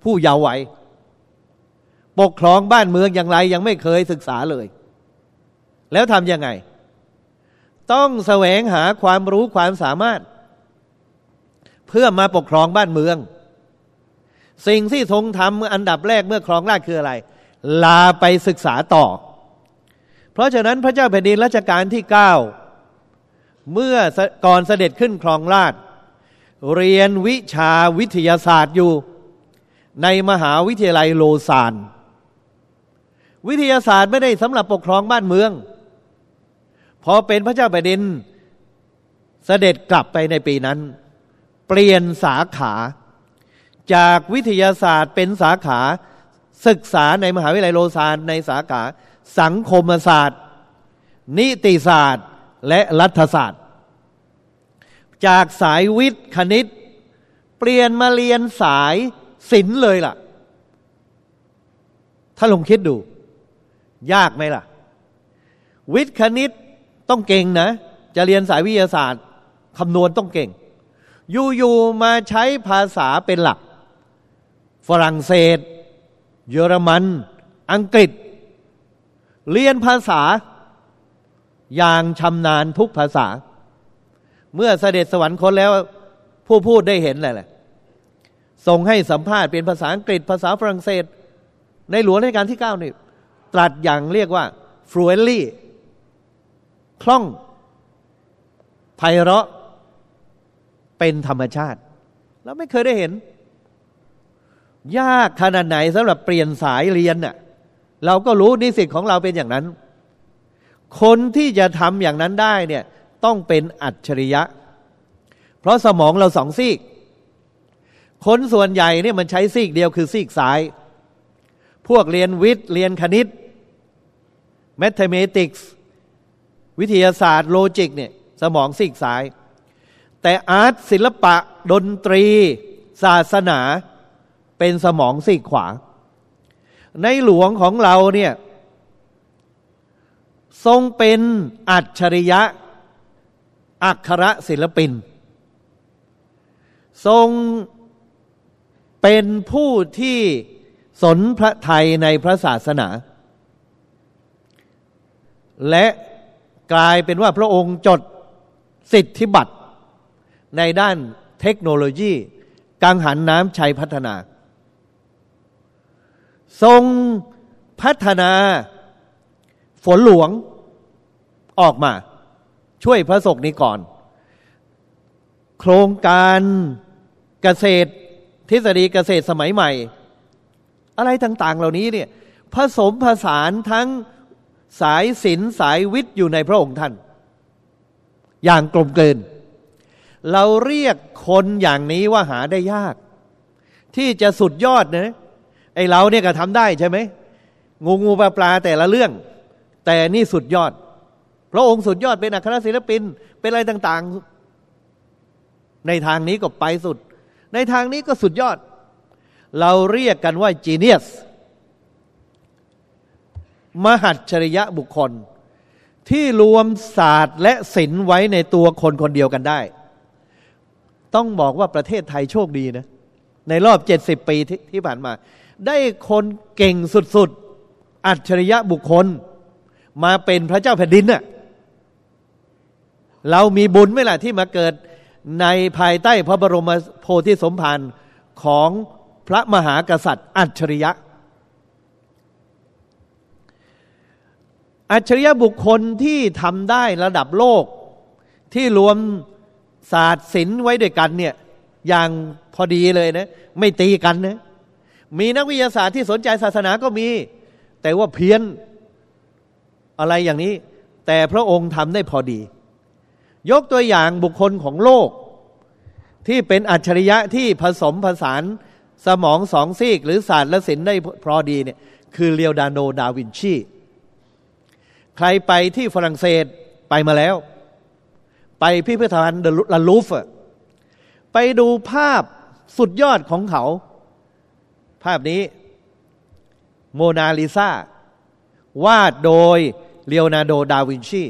ผู้เยาว์วัยปกครองบ้านเมืองอย่างไรยังไม่เคยศึกษาเลย แล้วทำยังไง ต้องแสวงหาความรู้ความสามารถ เพื่อมาปกครองบ้านเมือง สิ่งที่ทรงทำอันดับแรกเมื่อครองราชคืออะไร ลาไปศึกษาต่อ เพราะฉะนั้นพระเจ้าแผ่นดินรัชกาลที่เก้าเมื่อก่อนเสด็จขึ้นครองราชเรียนวิชาวิทยาศาสตร์อยู่ ในมหาวิทยาลัยโลซานวิทยาศาสตร์ไม่ได้สำหรับปกครองบ้านเมือง พอเป็นพระเจ้าแผ่นดินสเสด็จกลับไปในปีนั้น เปลี่ยนสาขา จากวิทยาศาสตร์เป็นสาขาศึกษาในมหาวิทยาลัยโลซานในสาขาสังคมศาสตร์ นิติศาสตร์และรัฐศาสตร์ จากสายวิทย์คณิต เปลี่ยนมาเรียนสาย ศิลเลยล่ะ ถ้าลองคิดดู ยากไหมล่ะ วิทย์คณิตต้องเก่งนะ จะเรียนสายวิทยาศาสตร์คำนวณต้องเก่ง อยู่ๆมาใช้ภาษาเป็นหลัก ฝรั่งเศส เยอรมัน อังกฤษ เรียนภาษา อย่างชำนาญทุกภาษา เมื่อเสด็จสวรรคตแล้ว ผู้พูดได้เห็นอะไรแหละ ส่งให้สัมภาษณ์เป็นภาษาอังกฤษภาษาฝรั่งเศส ในหลวงราชการที่เก้านี่ตรัสอย่างเรียกว่า fluently คล่องไพเราะเป็นธรรมชาติ แล้วไม่เคยได้เห็น ยากขนาดไหนสำหรับเปลี่ยนสายเรียนน่ะเราก็รู้นิสิตของเราเป็นอย่างนั้น คนที่จะทำอย่างนั้นได้เนี่ยต้องเป็นอัจฉริยะ เพราะสมองเราสองซีก คนส่วนใหญ่เนี่ยมันใช้ซีกเดียวคือซีกซ้าย พวกเรียนวิทย์ เรียนคณิต mathematics วิทยาศาสตร์ logic เนี่ยสมองซีกซ้าย แต่ art ศิลปะ ดนตรี ศาสนาเป็นสมองซีกขวา ในหลวงของเราเนี่ยทรงเป็นอัจฉริยะ อักขระศิลปิน ทรง เป็นผู้ที่สนพระไทยในพระศาสนา และกลายเป็นว่าพระองค์จดสิทธิบัตรในด้านเทคโนโลยีกังหันน้ำชัยพัฒนา ทรงพัฒนาฝนหลวงออกมา ช่วยพระศกนี้ก่อน โครงการเกษตร ทฤษฎีเกษตรสมัยใหม่ อะไรต่างๆ เหล่านี้เนี่ยผสมผสานทั้งสายศิลป์สายวิทย์อยู่ในพระองค์ท่าน อย่างกลมเกิน เราเรียกคนอย่างนี้ว่าหาได้ยาก ที่จะสุดยอดนะไอเราเนี่ยก็ทำได้ใช่ไหมงูงูปลาปลาแต่ละเรื่อง แต่นี่สุดยอด พระองค์สุดยอดเป็นอัครศิลปินเป็นอะไรต่างๆ ในทางนี้ก็ไปสุด ในทางนี้ก็สุดยอด เราเรียกกันว่าจีเนียสมหัจฉริยะบุคคล ที่รวมศาสตร์และศิลป์ไว้ในตัวคนคนเดียวกันได้ ต้องบอกว่าประเทศไทยโชคดีนะ ในรอบเจ็ดสิบปีทที่ผ่านมา ได้คนเก่งสุดๆ อัจฉริยะบุคคล มาเป็นพระเจ้าแผ่นดินน่ะเรามีบุญไหมล่ะที่มาเกิด ในภายใต้พระบรมโพธิสมภารของพระมหากษัตริย์ อัจฉริยะ อัจฉริยะบุคคลที่ทำได้ระดับโลกที่รวมศาสตร์ศิลป์ไว้ด้วยกันเนี่ยอย่างพอดีเลยนะ ไม่ตีกันนะ มีนักวิทยาศาสตร์ที่สนใจศาสนาก็มี แต่ว่าเพี้ยนอะไรอย่างนี้ แต่พระองค์ทำได้พอดี ยกตัวอย่างบุคคลของโลก ที่เป็นอัจฉริยะที่ผสมผสานสมองสองซีก หรือศาสตร์และศิลป์ได้พอดีเนี่ยคือเลโอนาร์โดดาวินชี ใครไปที่ฝรั่งเศสไปมาแล้ว ไปพิพิธภัณฑ์เดอะลูฟวร์ไปดูภาพสุดยอดของเขา ภาพนี้โมนาลิซาวาดโดยเลโอนาร์โดดาวินชี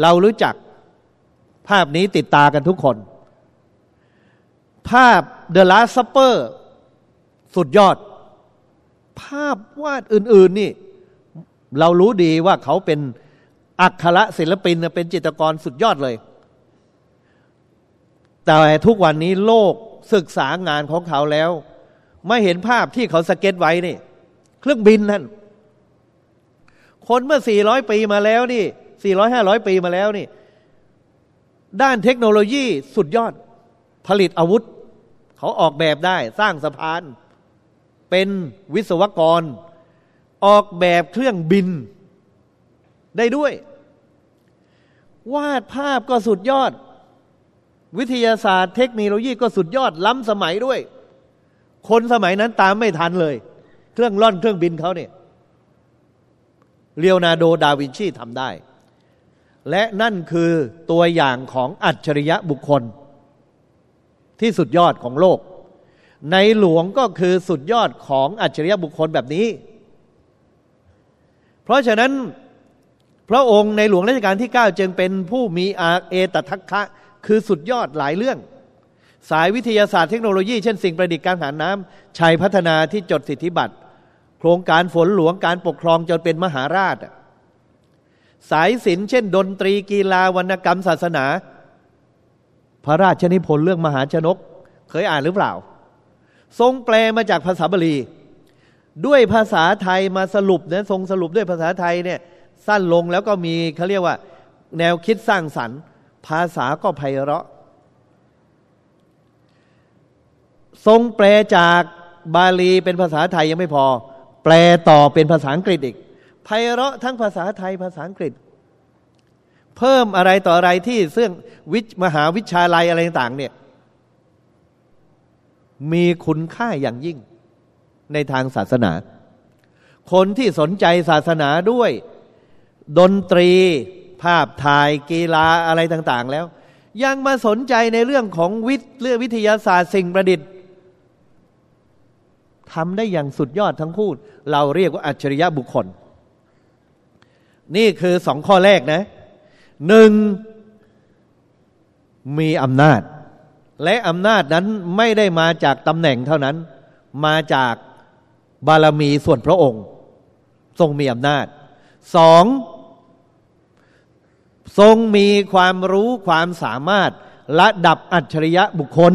เรารู้จัก ภาพนี้ติดตากันทุกคน ภาพ The Last Supper สุดยอด ภาพวาดอื่น ๆ นี่ เรารู้ดีว่าเขาเป็นอักขระศิลปินเป็นจิตรกรสุดยอดเลย แต่ทุกวันนี้โลกศึกษางานของเขาแล้ว ไม่เห็นภาพที่เขาสเก็ตช์ไว้นี่ เครื่องบินนั่น คนเมื่อ 400 ปีมาแล้วนี่ 400 500 ปีมาแล้วนี่ ด้านเทคโนโลยีสุดยอดผลิตอาวุธ เขาออกแบบได้สร้างสะพาน เป็นวิศวกร ออกแบบเครื่องบิน ได้ด้วย วาดภาพก็สุดยอด วิทยาศาสตร์เทคโนโลยีก็สุดยอดล้ำสมัยด้วย คนสมัยนั้นตามไม่ทันเลย เครื่องล่อนเครื่องบินเขาเนี่ยเลียวนาโด ดาวินชีทำได้ และนั่นคือตัวอย่างของอัจฉริยะบุคคล ที่สุดยอดของโลก ในหลวงก็คือสุดยอดของอัจฉริยะบุคคลแบบนี้ เพราะฉะนั้นพระองค์ในหลวงรัชกาลที่ 9 จึงเป็นผู้มีอาเอตทัคคะ คือสุดยอดหลายเรื่อง สายวิทยาศาสตร์เทคโนโลยีเช่นสิ่งประดิษฐ์การหาน้ำชัยพัฒนาที่จดสิทธิบัตร โครงการฝนหลวงการปกครองจนเป็นมหาราช สายศิลป์เช่น ดนตรีกีฬาวรรณกรรมศาสนา พระราชนิพนธ์เรื่องมหาชนก เคยอ่านหรือเปล่า ทรงแปลมาจากภาษาบาลี ด้วยภาษาไทยมาสรุปนะทรงสรุปด้วยภาษาไทยเนี่ยสั้นลงแล้วก็มีเขาเรียกว่า แนวคิดสร้างสรรค์ ภาษาก็ไพเราะ ทรงแปลจากบาลีเป็นภาษาไทยยังไม่พอ แปลต่อเป็นภาษาอังกฤษอีก ไพเราะทั้งภาษาไทยภาษาอังกฤษ เพิ่มอะไรต่ออะไรที่เสื่องวิมหาวิชาลัยอะไรต่างเนี่ย มีคุณค่าอย่างยิ่งในทางศาสนา คนที่สนใจศาสนาด้วย ดนตรีภาพถ่ายกีฬาอะไรต่าง ๆ แล้ว ยังมาสนใจในเรื่องของวิทย์เรื่องวิทยาศาสตร์สิ่งประดิษฐ์ทำได้อย่างสุดยอดทั้งคู่ เราเรียกว่าอัจฉริยะบุคคล นี่คือสองข้อแรกนะหนึ่งมีอำนาจ และอำนาจนั้นไม่ได้มาจากตำแหน่งเท่านั้น มาจากบารมีส่วนพระองค์ ทรงมีอำนาจสองทรงมีความรู้ความสามารถระดับอัจฉริยะบุคคล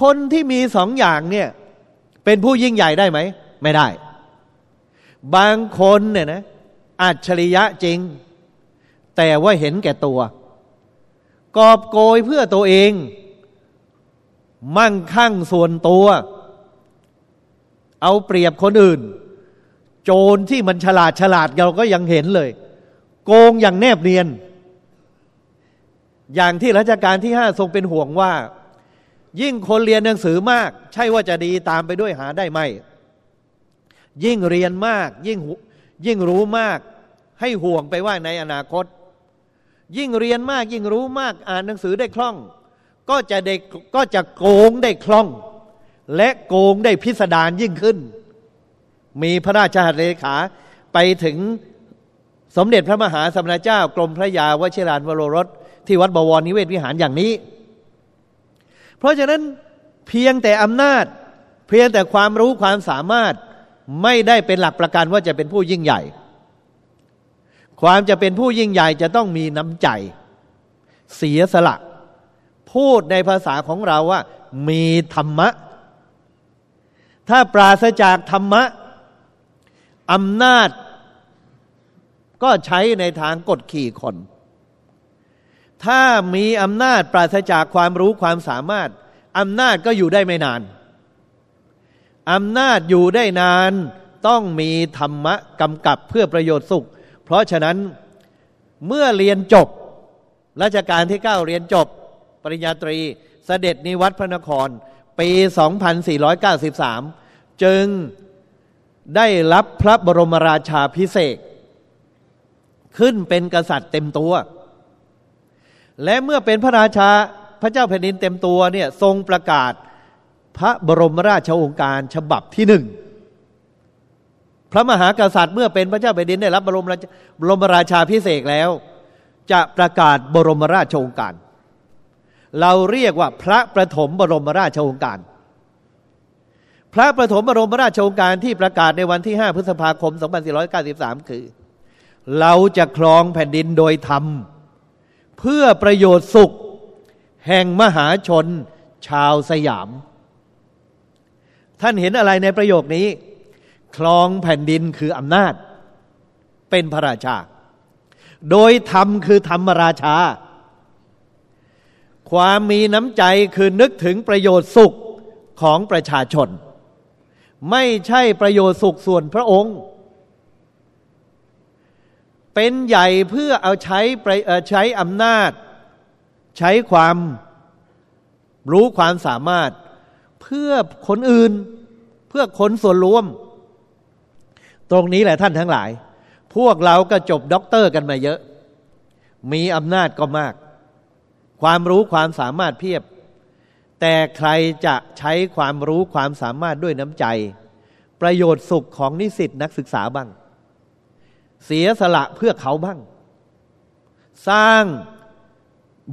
คนที่มีสองอย่างเนี่ย เป็นผู้ยิ่งใหญ่ได้ไหม ไม่ได้ บางคนเนี่ยนะอัจฉริยะจริง แต่ว่าเห็นแก่ตัว กอบโกยเพื่อตัวเอง มั่งคั่งส่วนตัว เอาเปรียบคนอื่น โจรที่มันฉลาดฉลาดเราก็ยังเห็นเลย โกงอย่างแนบเนียน อย่างที่รัชกาลที่ห้าทรงเป็นห่วงว่า ยิ่งคนเรียนหนังสือมาก ใช่ว่าจะดีตามไปด้วยหาได้ไหม ยิ่งเรียนมากยิ่งยิ่งรู้มาก ให้ห่วงไปว่าในอนาคต ยิ่งเรียนมากยิ่งรู้มากอ่านหนังสือได้คล่อง ก็จะเด็กก็จะโกงได้คล่อง และโกงได้พิสดารยิ่งขึ้น มีพระราชหัตถเลขาไปถึงสมเด็จพระมหาสมณเจ้ากรมพระยาวชิรานวโรรส ที่วัดบวรนิเวศวิหารอย่างนี้ เพราะฉะนั้นเพียงแต่อำนาจ เพียงแต่ความรู้ความสามารถ ไม่ได้เป็นหลักประกันว่าจะเป็นผู้ยิ่งใหญ่ ความจะเป็นผู้ยิ่งใหญ่จะต้องมีน้ำใจ เสียสละ พูดในภาษาของเราว่า มีธรรมะ ถ้าปราศจากธรรมะอำนาจ ก็ใช้ในทางกดขี่คน ถ้ามีอำนาจปราศจากความรู้ความสามารถอำนาจก็อยู่ได้ไม่นาน อำนาจอยู่ได้นานต้องมีธรรมะกำกับเพื่อประโยชน์สุข เพราะฉะนั้นเมื่อเรียนจบรัชกาลที่เก้าเรียนจบ ปริญญาตรีเสด็จนิวัตพระนคร ปี 2493 จึงได้รับพระบรมราชาพิเศษขึ้นเป็นกษัตริย์เต็มตัว และเมื่อเป็นพระราชาพระเจ้าแผ่นดินเต็มตัวเนี่ยทรงประกาศ พระบรมราชโองการฉบับที่หนึ่งพระมหากษัตริย์เมื่อเป็นพระเจ้าแผ่นดินได้รับบรมราชบรมราชาพิเศษแล้ว จะประกาศบรมราชโองการ เราเรียกว่าพระประถมบรมราชโองการ พระประถมบรมราชโองการที่ประกาศในวันที่ 5 พฤษภาคม 2493 คือ เราจะครองแผ่นดินโดยธรรม เพื่อประโยชน์สุข แห่งมหาชนชาวสยาม ท่านเห็นอะไรในประโยคนี้ คลองแผ่นดินคืออำนาจ เป็นพระราชา โดยธรรมคือธรรมราชา ความมีน้ำใจคือนึกถึงประโยชน์สุขของประชาชน ไม่ใช่ประโยชน์สุขส่วนพระองค์ เป็นใหญ่เพื่อเอาใช้ใช้อำนาจ ใช้ความรู้ความสามารถ เพื่อคนอื่น เพื่อคนส่วนรวม ตรงนี้แหละท่านทั้งหลาย พวกเราก็จบด็อกเตอร์กันมาเยอะ มีอำนาจก็มาก ความรู้ความสามารถเพียบ แต่ใครจะใช้ความรู้ความสามารถด้วยน้ำใจ ประโยชน์สุขของนิสิตนักศึกษาบ้าง เสียสละเพื่อเขาบ้าง สร้าง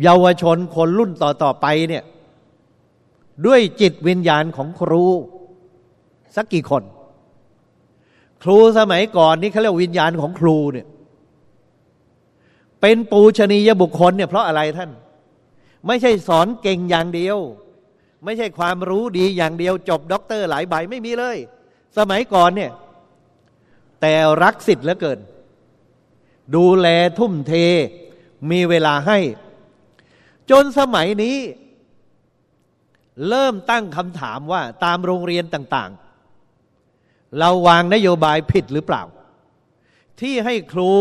เยาวชนคนรุ่นต่อ ๆ ไปเนี่ย ด้วยจิตวิญญาณของครู สักกี่คน ครูสมัยก่อนนี่เขาเรียกวิญญาณของครูเนี่ย เป็นปูชนียบุคคลเนี่ยเพราะอะไรท่าน ไม่ใช่สอนเก่งอย่างเดียว ไม่ใช่ความรู้ดีอย่างเดียว จบด็อกเตอร์หลายใบไม่มีเลย สมัยก่อนเนี่ย แต่รักสิทธิ์เหลือเกิน ดูแลทุ่มเทมีเวลาให้ จนสมัยนี้ เริ่มตั้งคำถามว่าตามโรงเรียนต่างๆ เราวางนโยบายผิดหรือเปล่า ที่ให้ครู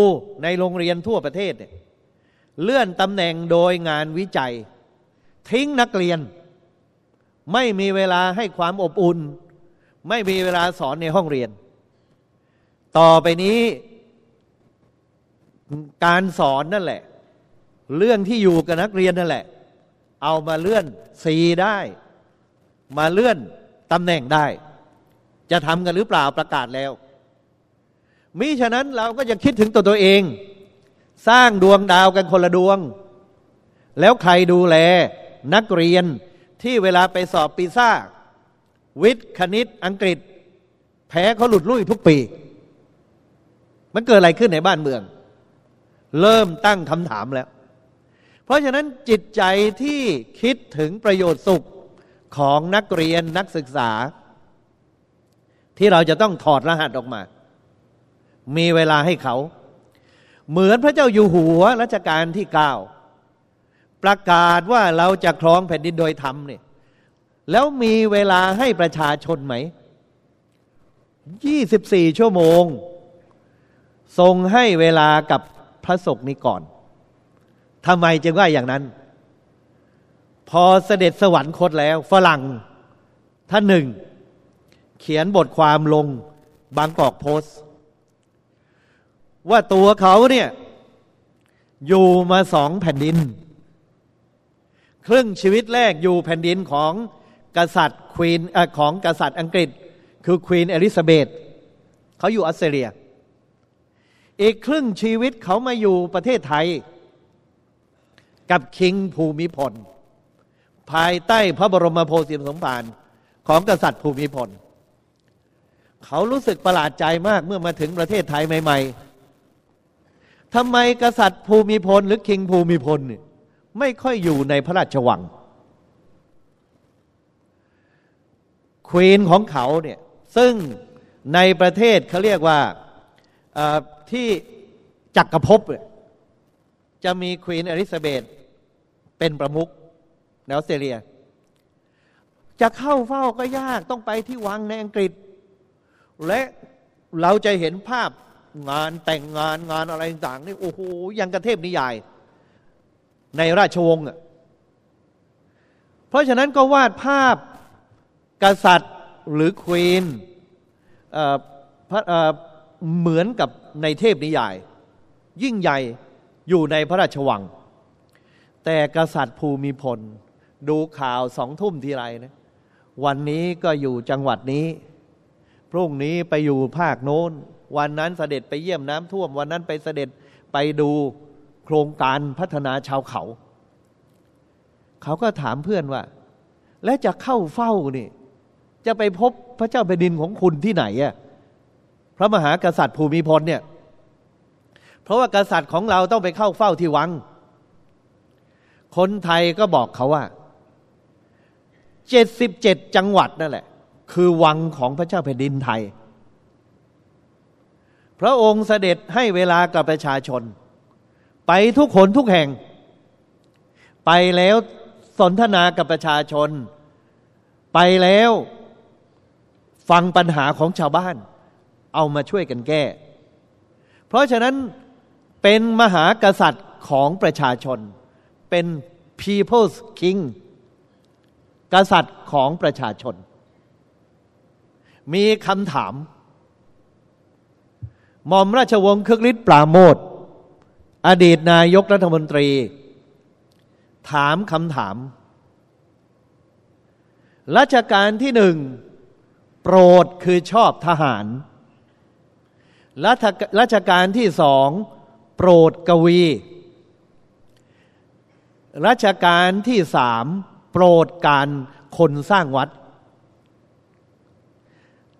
ในโรงเรียนทั่วประเทศเนี่ยเลื่อนตำแหน่งโดยงานวิจัย ทิ้งนักเรียน ไม่มีเวลาให้ความอบอุ่น ไม่มีเวลาสอนในห้องเรียน ต่อไปนี้การสอนนั่นแหละ เรื่องที่อยู่กับนักเรียนนั่นแหละ เอามาเลื่อนสีได้ มาเลื่อนตำแหน่งได้ จะทำกันหรือเปล่าประกาศแล้ว มิฉะนั้นเราก็จะคิดถึงตัวตัวเอง สร้างดวงดาวกันคนละดวง แล้วใครดูแล นักเรียนที่เวลาไปสอบปีซ่า วิทย์คณิตอังกฤษ แพ้เขาหลุดลุ่ยทุกปี มันเกิดอะไรขึ้นในบ้านเมือง เริ่มตั้งคำถามแล้ว เพราะฉะนั้นจิตใจที่คิดถึงประโยชน์สุข ของนักเรียนนักศึกษา ที่เราจะต้องถอดรหัสออกมา มีเวลาให้เขา เหมือนพระเจ้าอยู่หัวรัชกาลที่เก้าประกาศว่าเราจะครองแผ่นดินโดยธรรมเนี่ยแล้วมีเวลาให้ประชาชนไหม 24 ชั่วโมง ทรงให้เวลากับพระศกนี้ก่อนทำไมจึงว่าอย่างนั้น พอเสด็จสวรรคตแล้ว ฝรั่งท่านหนึ่ง เขียนบทความลงบางกอกโพสต์ ว่าตัวเขาเนี่ย อยู่มาสองแผ่นดิน ครึ่งชีวิตแรกอยู่แผ่นดินของกษัตริย์ควีนอของกษัตริย์อังกฤษ คือควีนเอลิซาเบธเขาอยู่ออสเตรเลีย อีกครึ่งชีวิตเขามาอยู่ประเทศไทย กับคิงภูมิพล ภายใต้พระบรมโพธิสมภารของกษัตริย์ภูมิพล เขารู้สึกประหลาดใจมากเมื่อมาถึงประเทศไทยใหม่ ๆทำไมกษัตริย์ภูมิพลหรือคิงภูมิพลไม่ค่อยอยู่ในพระราชวัง ควีนของเขาเนี่ยซึ่งในประเทศเขาเรียกว่าที่จักรภพจะมีควีนอลิซาเบธเป็นประมุข ในออสเตรเลีย จะเข้าเฝ้าก็ยากต้องไปที่วังในอังกฤษ และเราจะเห็นภาพงานแต่งงานงานอะไรต่างๆนี่โอ้โหยังกระเทพนิยาย ในราชวงศ์อะเพราะฉะนั้นก็วาดภาพกษัตริย์หรือควีนเหมือนกับในเทพนิยาย ยิ่งใหญ่อยู่ในพระราชวัง แต่กษัตริย์ภูมิพล ดูข่าวสองทุ่มทีไรนะวันนี้ก็อยู่จังหวัดนี้ พรุ่งนี้ไปอยู่ภาคโน้น วันนั้นเสด็จไปเยี่ยมน้ำท่วม วันนั้นไปเสด็จไปดูโครงการพัฒนาชาวเขา เขาก็ถามเพื่อนว่า และจะเข้าเฝ้านี่ จะไปพบพระเจ้าแผ่นดินของคุณที่ไหนอะพระมหากษัตริย์ภูมิพลเนี่ย เพราะว่ากษัตริย์ของเราต้องไปเข้าเฝ้าที่วัง คนไทยก็บอกเขาว่า เจ็ดสิบเจ็ดจังหวัดนั่นแหละ คือวังของพระเจ้าแผ่นดินไทย พระองค์เสด็จให้เวลากับประชาชน ไปทุกคนทุกแห่ง ไปแล้วสนทนากับประชาชน ไปแล้วฟังปัญหาของชาวบ้าน เอามาช่วยกันแก้ เพราะฉะนั้นเป็นมหากษัตริย์ของประชาชนเป็น people's king กษัตริย์ของประชาชน มีคำถาม หม่อมราชวงศ์คึกฤทธิ์ปราโมทอดีตนายกรัฐมนตรี ถามคำถาม รัชกาลที่หนึ่ง โปรดคือชอบทหาร รัชกาลที่สอง โปรดกวี รัชกาลที่สาม รดการคนสร้างวัด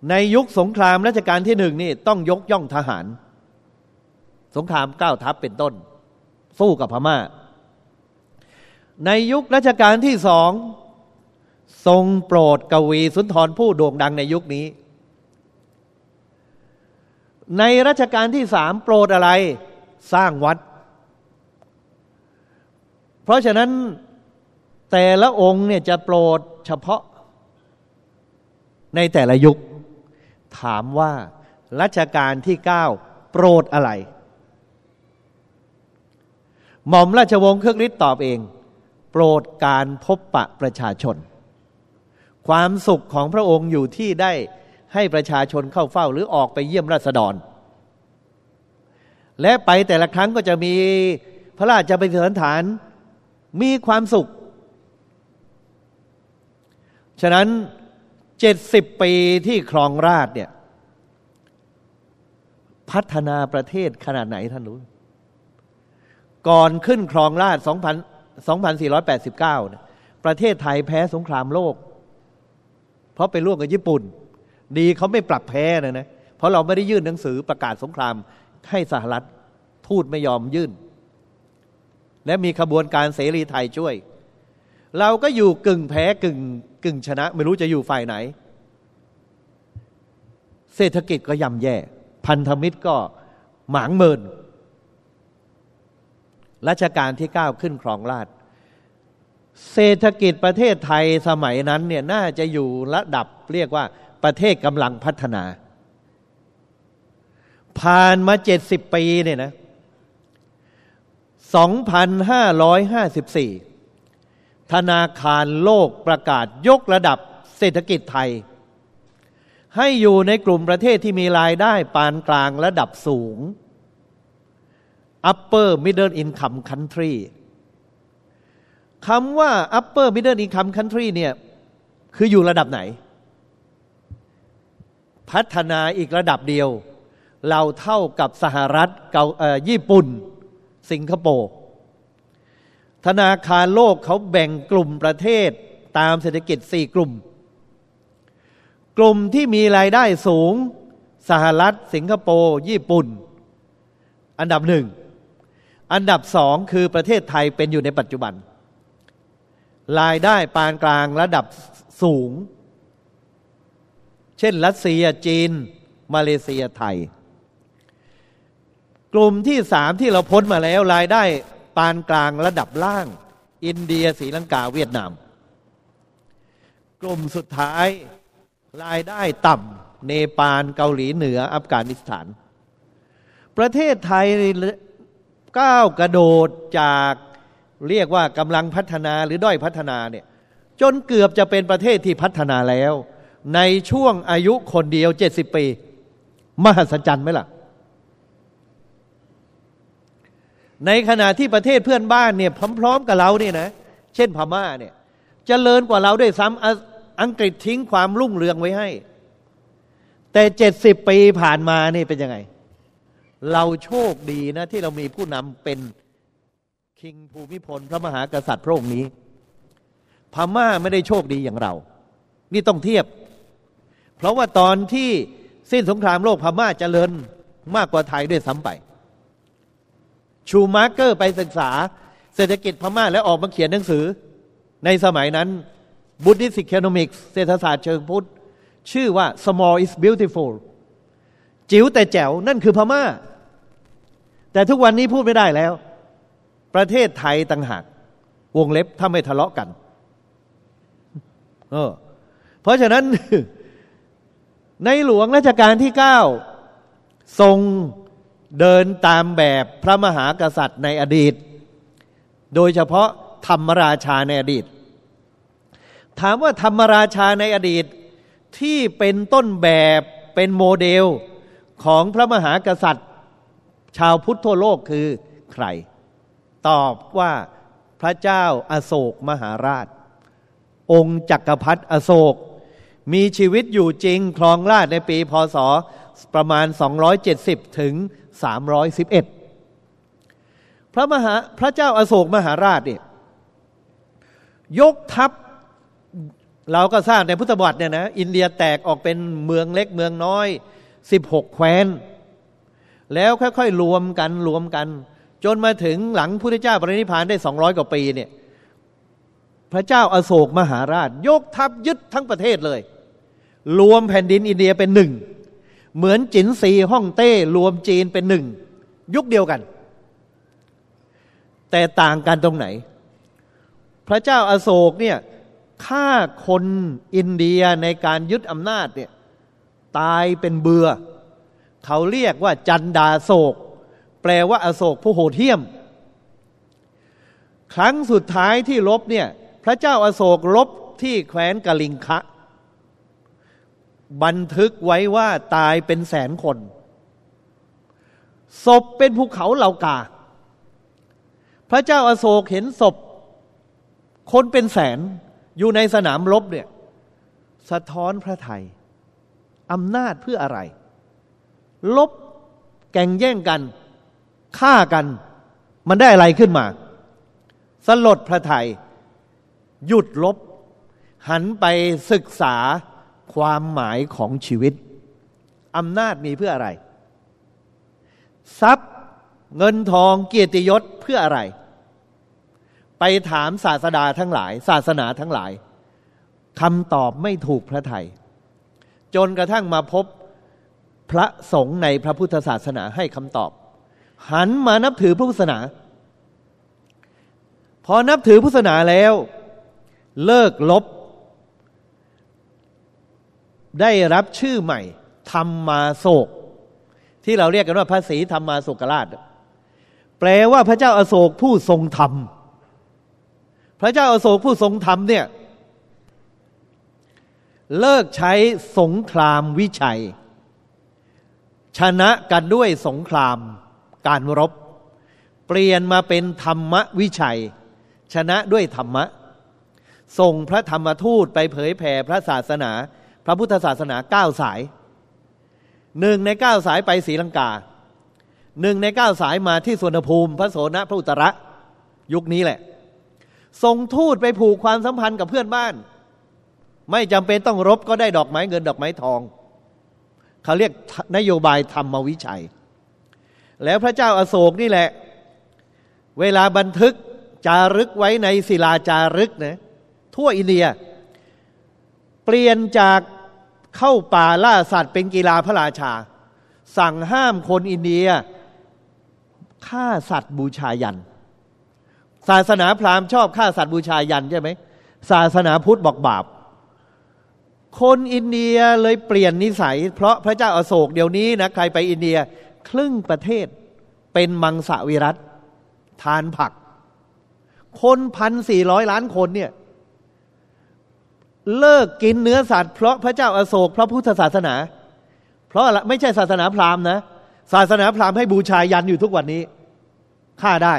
ในยุคสงครามรัชกาลที่หนึ่งนี่ต้องยกย่องทหาร สงครามเก้าทัพเป็นต้น สู้กับพมา่า ในยุครัชกาลที่สองทรงโปรดกวีสุนทรผู้โด่งดังในยุคนี้ ในรัชกาลที่สามโปรดอะไรสร้างวัด เพราะฉะนั้น แต่ละองค์เนี่ยจะโปรดเฉพาะในแต่ละยุค ถามว่ารัชกาลที่เก้าโปรดอะไร หม่อมราชวงศ์เครืองฤทธิ์ตอบเอง โปรดการพบปะประชาชน ความสุขของพระองค์อยู่ที่ได้ให้ประชาชนเข้าเฝ้าหรือออกไปเยี่ยมราษฎร และไปแต่ละครั้งก็จะมีพระราชไปเสนฐานมีความสุข ฉะนั้นเจ็ดสิบปีที่ครองราชเนี่ยพัฒนาประเทศขนาดไหนท่านรู้ ก่อนขึ้นครองราช2489ประเทศไทยแพ้สงครามโลก เพราะไปร่วมกับญี่ปุ่น ดีเขาไม่ปรับแพ้นะนะ เพราะเราไม่ได้ยื่นหนังสือประกาศสงครามให้สหรัฐทูตไม่ยอมยื่น และมีขบวนการเสรีไทยช่วย เราก็อยู่กึ่งแพ้กึ่ง กึ่งชนะ ไม่รู้จะอยู่ฝ่ายไหน เศรษฐกิจก็ย่ำแย่ พันธมิตรก็หมางเมินรัชกาลที่ก้าขึ้นครองราชเศรษฐกิจประเทศไทยสมัยนั้นเนี่ยน่าจะอยู่ระดับเรียกว่าประเทศกำลังพัฒนา ผ่านมาเจ็ดสิบปีเนี่ยนะสองพันห้าร้อยห้าสิบสี่ ธนาคารโลกประกาศยกระดับเศรษฐกิจไทย ให้อยู่ในกลุ่มประเทศที่มีรายได้ปานกลางระดับสูง upper middle income country คำว่า upper middle income country เนี่ยคืออยู่ระดับไหน พัฒนาอีกระดับเดียว เราเท่ากับสหรัฐเกาญี่ปุ่น สิงคโปร์ ธนาคารโลกเขาแบ่งกลุ่มประเทศตามเศรษฐกิจสี่กลุ่ม กลุ่มที่มีรายได้สูง สหรัฐ สิงคโปร์ ญี่ปุ่น อันดับหนึ่ง อันดับสองคือประเทศไทยเป็นอยู่ในปัจจุบัน รายได้ปานกลางระดับสูง เช่น รัสเซียจีน มาเลเซียไทย กลุ่มที่สามที่เราพ้นมาแล้วรายได้ ปานกลางระดับล่าง อินเดียศรีลังกาเวียดนาม กลุ่มสุดท้ายรายได้ต่ำเนปาลเกาหลีเหนืออัฟกานิสถาน ประเทศไทยก้าวกระโดดจากเรียกว่ากำลังพัฒนาหรือด้อยพัฒนาเนี่ยจนเกือบจะเป็นประเทศที่พัฒนาแล้ว ในช่วงอายุคนเดียวเจ็ดสิบปี มหัศจรรย์ไหมล่ะ ในขณะที่ประเทศเพื่อนบ้านเนี่ยพร้อมๆกับเราเนี่ยนะเช่นพม่าเนี่ยจเจริญกว่าเราด้วยซ้ำอังกฤษทิ้งความรุ่งเรืองไว้ให้ แต่เจ็ดสิบปีผ่านมานี่เป็นยังไง เราโชคดีนะ ที่เรามีผู้นำเป็นคิงภูมิพลพระมหากษัตริย์พระองค์นี้ พม่าไม่ได้โชคดีอย่างเรา นี่ต้องเทียบ เพราะว่าตอนที่สิ้นสงครามโลกพม่าเจริญมากกว่าไทยด้วยซ้ำไป ชูมาร์เกอร์ไปศึกษาเศรษฐกิจพม่าแล้วออกมาเขียนหนังสือ ในสมัยนั้น Buddhist Economics เศรษฐศาสตร์เชิงพุทธ ชื่อว่า small is beautiful จิ๋วแต่แจ๋วนั่นคือพม่า แต่ทุกวันนี้พูดไม่ได้แล้ว ประเทศไทยต่างหาก วงเล็บถ้าไม่ทะเลาะกันเออเพราะฉะนั้นในหลวงรัชกาลที่เก้าทรง เดินตามแบบพระมหากษัตริย์ในอดีต โดยเฉพาะธรรมราชาในอดีต ถามว่าธรรมราชาในอดีตที่เป็นต้นแบบเป็นโมเดลของพระมหากษัตริย์ ชาวพุทธทั่วโลกคือใคร ตอบว่าพระเจ้าอาโศกมหาราช องค์จักรพรรดิอโศก มีชีวิตอยู่จริงครองราชในปีพศประมาณ 270 ถึง 311 พระมหาพระเจ้าอาโศกมหาราชเนี่ยยกทัพเราก็ทราบในพุทธบัตรเนี่ยนะอินเดียแตกออกเป็นเมืองเล็กเมืองน้อย 16 แคว้น แล้วค่อยๆ รวมกันรวมกัน จนมาถึงหลังพุทธเจ้าปรินิพานได้สองร้อยกว่าปีเนี่ยพระเจ้าอาโศกมหาราช ยกทัพยึดทั้งประเทศเลย รวมแผ่นดินอินเดียเป็นหนึ่ง เหมือนจินซีฮ่องเต้รวมจีนเป็นหนึ่ง ยุคเดียวกัน แต่ต่างกันตรงไหน พระเจ้าอาโศกเนี่ยฆ่าคนอินเดียในการยึดอำนาจเนี่ยตายเป็นเบื่อเขาเรียกว่าจันดาโศก แปลว่าอโศกผู้โหดเหี้ยม ครั้งสุดท้ายที่ลบเนี่ย พระเจ้าอาโศกลบที่แคว้นกลิงคะ บันทึกไว้ว่าตายเป็นแสนคน ศพเป็นภูเขาเหล่ากา พระเจ้าอาโศกเห็นศพ คนเป็นแสนอยู่ในสนามรบเนี่ย สะท้อนพระไทยอำนาจเพื่ออะไร ลบแก่งแย่งกันฆ่ากัน มันได้อะไรขึ้นมา สลดพระไทย หยุดลบ หันไปศึกษา ความหมายของชีวิตอำนาจมีเพื่ออะไร ทรัพย์เงินทองเกียรติยศเพื่ออะไร ไปถามศาสดาทั้งหลาย ศาสนาทั้งหลายคำตอบไม่ถูกพระไทย จนกระทั่งมาพบพระสงฆ์ในพระพุทธศาสนาให้คำตอบ หันมานับถือพระพุทธศาสนา พอนับถือพุทธศาสนาแล้ว เลิกลบ ได้รับชื่อใหม่ธรรมมาโศก ที่เราเรียกกันว่าพระศรีธรรมมาโศกราช แปลว่าพระเจ้าอาโศกผู้ทรงธรรม พระเจ้าอาโศกผู้ทรงธรรมเนี่ย เลิกใช้สงครามวิชัย ชนะกันด้วยสงครามการรบ เปลี่ยนมาเป็นธรรมวิชัย ชนะด้วยธรรมะ ส่งพระธรรมทูตไปเผยแผ่พระศาสนา ระพุทธศาสนาเก้าสายหนึ่งในเก้าสายไปศรีลังกาหนึ่งในเก้าสายมาที่สวนภูมิพระโสนพระอุตระ ยุคนี้แหละส่งทูตไปผูกความสัมพันธ์กับเพื่อนบ้าน ไม่จำเป็นต้องรบก็ได้ดอกไม้เงินดอกไม้ทอง เขาเรียกนโยบายธรรมวิชัย แล้วพระเจ้าอาโศกนี่แหละ เวลาบันทึกจารึกไว้ในศิลาจารึกนะทั่วอินเดีย เปลี่ยนจาก เข้าป่าล่าสัตว์เป็นกีฬาพระราชา สั่งห้ามคนอินเดียฆ่าสัตว์บูชายัน ศาสนาพราหมณ์ชอบฆ่าสัตว์บูชายันใช่ไหมศาสนาพุทธบอกบาป คนอินเดียเลยเปลี่ยนนิสัย เพราะพระเจ้าอาโศกเดี๋ยวนี้นะใครไปอินเดียครึ่งประเทศเป็นมังสวิรัตทานผัก คนพันสี่ร้อยล้านคนเนี่ย เลิกกินเนื้อสัตว์เพราะพระเจ้าอาโศกพระพุทธศาสนา เพราะอะไรไม่ใช่ศาสนาพราหมณ์นะ ศาสนาพราหมณ์ให้บูชายันอยู่ทุกวันนี้ฆ่าได้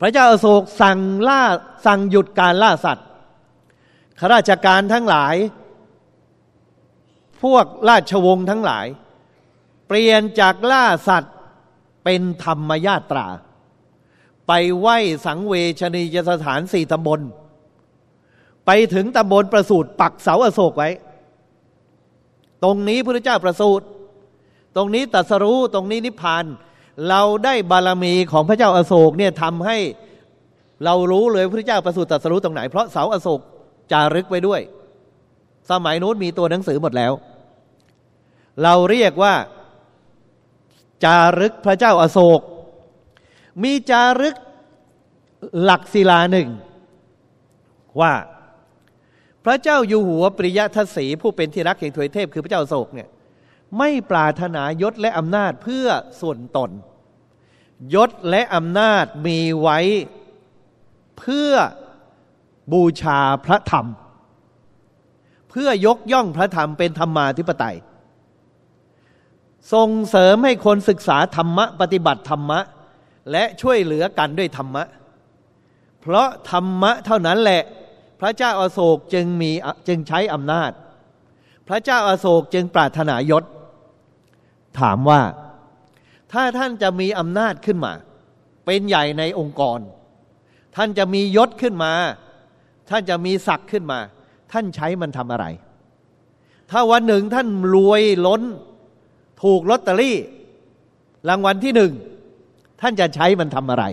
พระเจ้าอาโศกสั่งล่าสั่งหยุดการล่าสัตว์ข้าราชการทั้งหลาย พวกราชวงศ์ทั้งหลาย เปลี่ยนจากล่าสัตว์เป็นธรรมญาตรา ไปไหว้สังเวชนียสถานสี่ตำบล ไปถึงตำบลประสูตรปักเสาอโศกไว้ ตรงนี้พระเจ้าประสูตร ตรงนี้ตัสรู้ตรงนี้นิพพาน เราได้บารมีของพระเจ้าอโศกเนี่ยทำให้เรารู้เลยพระเจ้าประสูตรตัสรู้ตรงไหน เพราะเสาอโศกจารึกไว้ด้วย สมัยนู้นมีตัวหนังสือหมดแล้ว เราเรียกว่า จารึกพระเจ้าอโศก มีจารึกหลักศิลาหนึ่งว่า พระเจ้าอยู่หัวปริยทัศสีผู้เป็นที่รักแห่งถวยเทพคือพระเจ้าโศกเนี่ยไม่ปรารถนายศและอำนาจเพื่อส่วนตน ยศและอำนาจมีไว้เพื่อบูชาพระธรรม เพื่อยกย่องพระธรรมเป็นธรรมาธิปไตย ส่งเสริมให้คนศึกษาธรรมะ ปฏิบัติธรรมะ และช่วยเหลือกันด้วยธรรมะ เพราะธรรมะเท่านั้นแหละ พระเจ้าอาโศกจึงมีจึงใช้อำนาจ พระเจ้าอาโศกจึงปรารถนายศ ถามว่า ถ้าท่านจะมีอำนาจขึ้นมา เป็นใหญ่ในองค์กร ท่านจะมียศขึ้นมา ท่านจะมีศักดิ์ขึ้นมา ท่านใช้มันทำอะไร ถ้าวันหนึ่งท่านรวยล้น ถูกลอตเตอรี่ รางวัลที่หนึ่ง ท่านจะใช้มันทำอะไร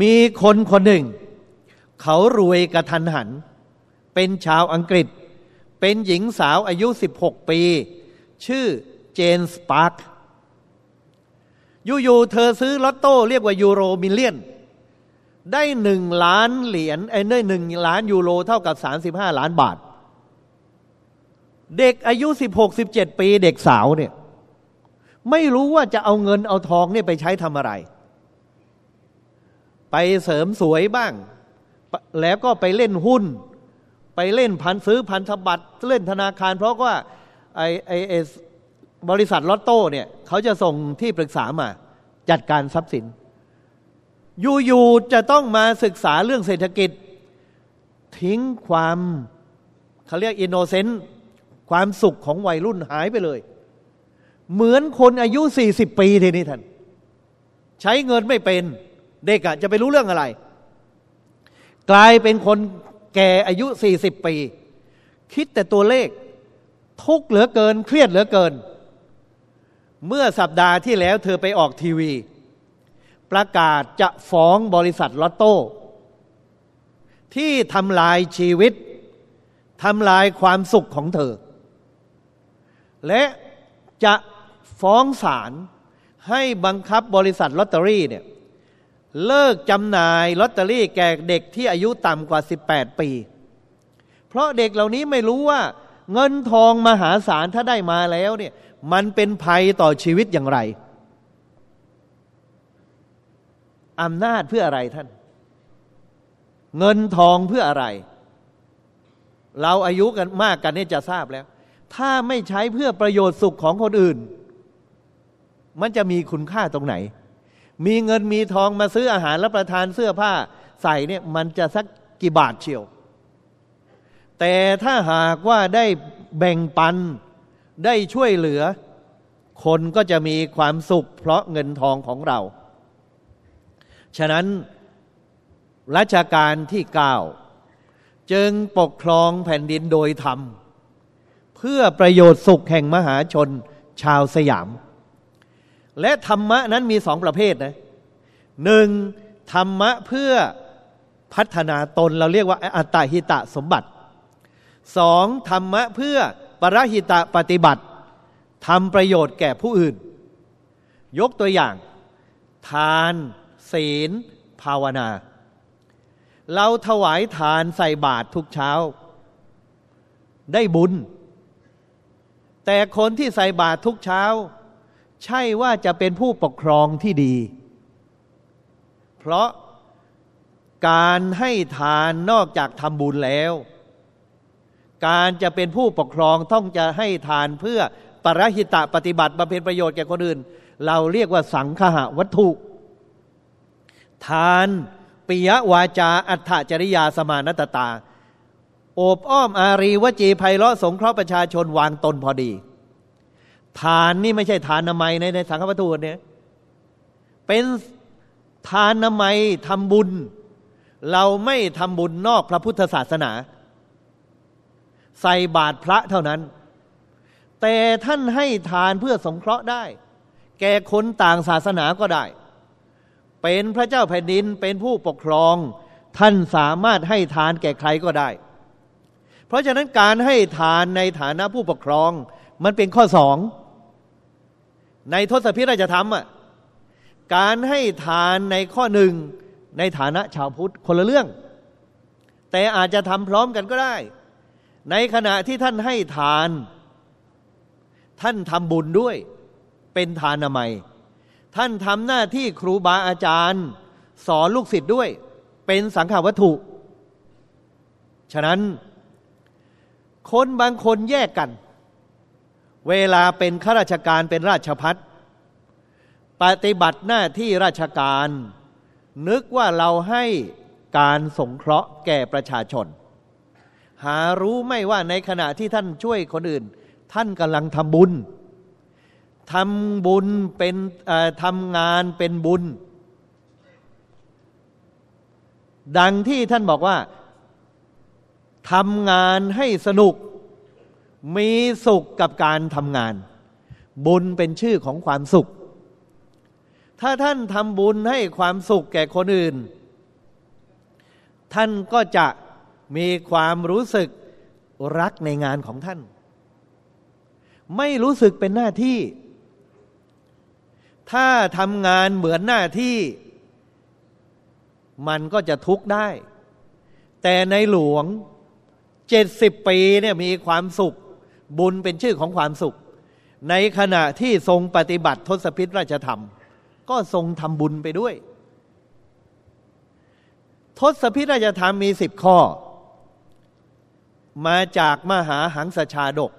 มีคนคนหนึ่ง เขารวยกะทันหัน เป็นชาวอังกฤษ เป็นหญิงสาวอายุ 16 ปี ชื่อเจน พาร์คอยู่ๆเธอซื้อลอตโต้เรียกว่า EuroMillions ได้หนึ่งล้านเหรียญไอ้ได้หนึ่งล้านยูโรเท่ากับสามสิบห้าล้านบาท เด็กอายุสิบหกสิบเจ็ดปีเด็กสาวเนี่ยไม่รู้ว่าจะเอาเงินเอาทองเนี่ยไปใช้ทำอะไร ไปเสริมสวยบ้าง แล้วก็ไปเล่นหุ้น ไปเล่นพันซื้อพันธบัตรเล่นธนาคาร เพราะว่าไอไอไอบริษัทลอตโต้เนี่ยเขาจะส่งที่ปรึกษามา จัดการทรัพย์สินอยู่ๆจะต้องมาศึกษาเรื่องเศรษฐกิจ ทิ้งความเขาเรียก innocent ความสุขของวัยรุ่นหายไปเลย เหมือนคนอายุสี่สิบปีทีนี้ท่าน ใช้เงินไม่เป็น เด็กอะจะไปรู้เรื่องอะไร กลายเป็นคนแก่อายุสี่สิบปี คิดแต่ตัวเลข ทุกข์เหลือเกิน เครียดเหลือเกิน เมื่อสัปดาห์ที่แล้วเธอไปออกทีวี ประกาศจะฟ้องบริษัทลอตโต้ ที่ทำลายชีวิตทำลายความสุขของเธอ และจะฟ้องศาลให้บังคับบริษัทลอตเตอรี่เนี่ย เลิกจำหน่ายลอตเตอรี่แก่เด็กที่อายุต่ำกว่า 18 ปี เพราะเด็กเหล่านี้ไม่รู้ว่า เงินทองมหาศาลถ้าได้มาแล้วเนี่ยมันเป็นภัยต่อชีวิตอย่างไรอำนาจเพื่ออะไรท่าน เงินทองเพื่ออะไร เราอายุกันมากกันนี่จะทราบแล้ว ถ้าไม่ใช้เพื่อประโยชน์สุขของคนอื่น มันจะมีคุณค่าตรงไหน มีเงินมีทองมาซื้ออาหารและประทานเสื้อผ้าใส่เนี่ยมันจะสักกี่บาทเชียว แต่ถ้าหากว่าได้แบ่งปันได้ช่วยเหลือ คนก็จะมีความสุขเพราะเงินทองของเรา ฉะนั้นรัชกาลที่เก้าจึงปกครองแผ่นดินโดยธรรม เพื่อประโยชน์สุขแห่งมหาชนชาวสยาม และธรรมะนั้นมีสองประเภทนะหนึ่งธรรมะเพื่อพัฒนาตนเราเรียกว่าอัตตาหิตะสมบัติสองธรรมะเพื่อปรหิตะปฏิบัติทำประโยชน์แก่ผู้อื่น ยกตัวอย่าง ทาน ศีล ภาวนา เราถวายทานใส่บาตรทุกเช้า ได้บุญ แต่คนที่ใส่บาตรทุกเช้า ใช่ว่าจะเป็นผู้ปกครองที่ดี เพราะการให้ทานนอกจากทำบุญแล้ว การจะเป็นผู้ปกครองต้องจะให้ทานเพื่อปรหิตะปฏิบัติบำเพ็ญประโยชน์แก่คนอื่น เราเรียกว่าสังคหะวัตถุ ทานปิยวาจาอัฏฐจริยาสมานตตา โอบอ้อมอารีวจีไพเราะสงเคราะห์ประชาชนวางตนพอดี ทานนี่ไม่ใช่ทานนามัยในในสังฆวัตถุเนี่ยเป็นทานนามัยทำบุญ เราไม่ทำบุญนอกพระพุทธศาสนา ใส่บาตรพระเท่านั้น แต่ท่านให้ทานเพื่อสงเคราะห์ได้ แก่คนต่างศาสนาก็ได้ เป็นพระเจ้าแผ่นดินเป็นผู้ปกครอง ท่านสามารถให้ทานแก่ใครก็ได้ เพราะฉะนั้นการให้ทานในฐานะผู้ปกครองมันเป็นข้อสอง ในทศพิราชธรรมอะการให้ทานในข้อหนึ่งในฐานะชาวพุทธคนละเรื่อง แต่อาจจะทำพร้อมกันก็ได้ ในขณะที่ท่านให้ทาน ท่านทำบุญด้วย เป็นทานนามัยท่านทำหน้าที่ครูบาอาจารย์ สอนลูกศิษย์ด้วย เป็นสังขาวัตถุ ฉะนั้น คนบางคนแยกกัน เวลาเป็นข้าราชการเป็นราชพัฒปฏิบัติหน้าที่ราชการ นึกว่าเราให้การสงเคราะห์แก่ประชาชน หารู้ไม่ว่าในขณะที่ท่านช่วยคนอื่น ท่านกำลังทำบุญทำบุญเป็นทำงานเป็นบุญ ดังที่ท่านบอกว่าทำงานให้สนุก มีสุขกับการทำงาน บุญเป็นชื่อของความสุข ถ้าท่านทำบุญให้ความสุขแก่คนอื่น ท่านก็จะมีความรู้สึกรักในงานของท่าน ไม่รู้สึกเป็นหน้าที่ ถ้าทำงานเหมือนหน้าที่ มันก็จะทุกข์ได้ แต่ในหลวงเจ็ดสิบปีเนี่ยมีความสุข บุญเป็นชื่อของความสุข ในขณะที่ทรงปฏิบัติทศพิธราชธรรม ก็ทรงทำบุญไปด้วย ทศพิธราชธรรมมีสิบข้อ มาจากมหาหังสชาดก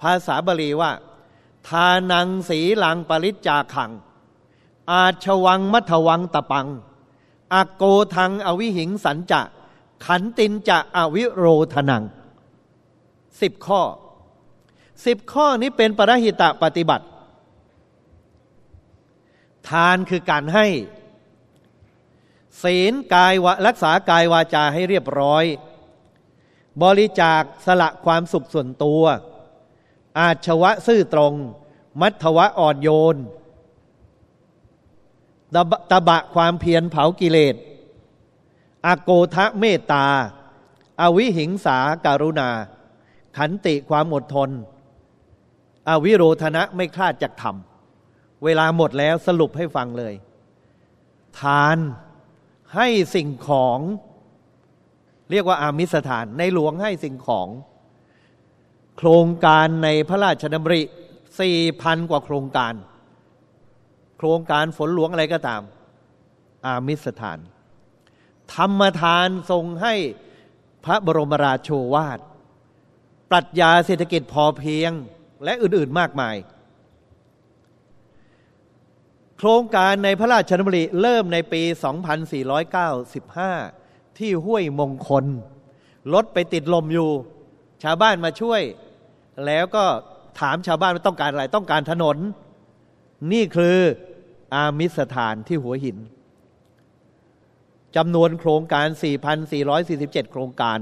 ภาษาบาลีว่า ทานังสีลังปริจจาขัง อาชวังมัทวังตะปังอโกทังอวิหิงสันจะ ขันตินจะอวิโรธนังสิบข้อ สิบข้อนี้เป็นปรหิตะปฏิบัติ ทานคือการให้ ศีลกายวะรักษากายวาจาให้เรียบร้อย บริจาคสละความสุขส่วนตัว อาชวะซื่อตรง มัทวะอ่อนโยนตะบะตะบะความเพียรเผากิเลสอโกทะเมตตาอวิหิงสาการุณา ขันติความอดทน อวิโรธนะไม่คลาดจากธรรม เวลาหมดแล้วสรุปให้ฟังเลย ทานให้สิ่งของ เรียกว่าอามิสถาน ในหลวงให้สิ่งของ โครงการในพระราชดำริสี่พันกว่าโครงการ โครงการฝนหลวงอะไรก็ตาม อามิสถาน ธรรมทานทรงให้พระบรมราโชวาท ปรัชญาเศรษฐกิจพอเพียง และอื่นๆมากมาย โครงการในพระราชดำริเริ่มในปี 2495 ที่ห้วยมงคล รถไปติดลมอยู่ ชาวบ้านมาช่วย แล้วก็ถามชาวบ้านว่าต้องการอะไร ต้องการถนน นี่คืออามิสถานที่หัวหินจำนวนโครงการ 4,447 โครงการ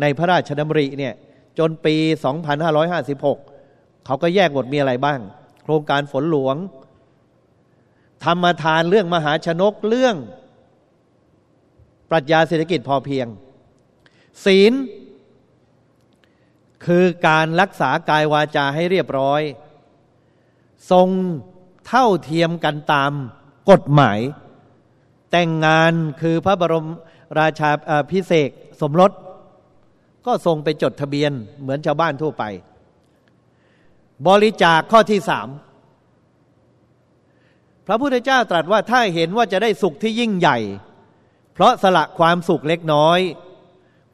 ในพระราชดำริเนี่ยจนปี 2556 เขาก็แยกหมดมีอะไรบ้าง โครงการฝนหลวง ธรรมทานเรื่องมหาชนกเรื่อง ปรัชญาเศรษฐกิจพอเพียง ศีล คือการรักษากายวาจาให้เรียบร้อย ทรงเท่าเทียมกันตามกฎหมาย แต่งงานคือพระบรมราชาพิเศษสมรส ก็ทรงไปจดทะเบียนเหมือนชาวบ้านทั่วไป บริจาคข้อที่สามพระพุทธเจ้าตรัสว่าถ้าเห็นว่าจะได้สุขที่ยิ่งใหญ่ เพราะสละความสุขเล็กน้อย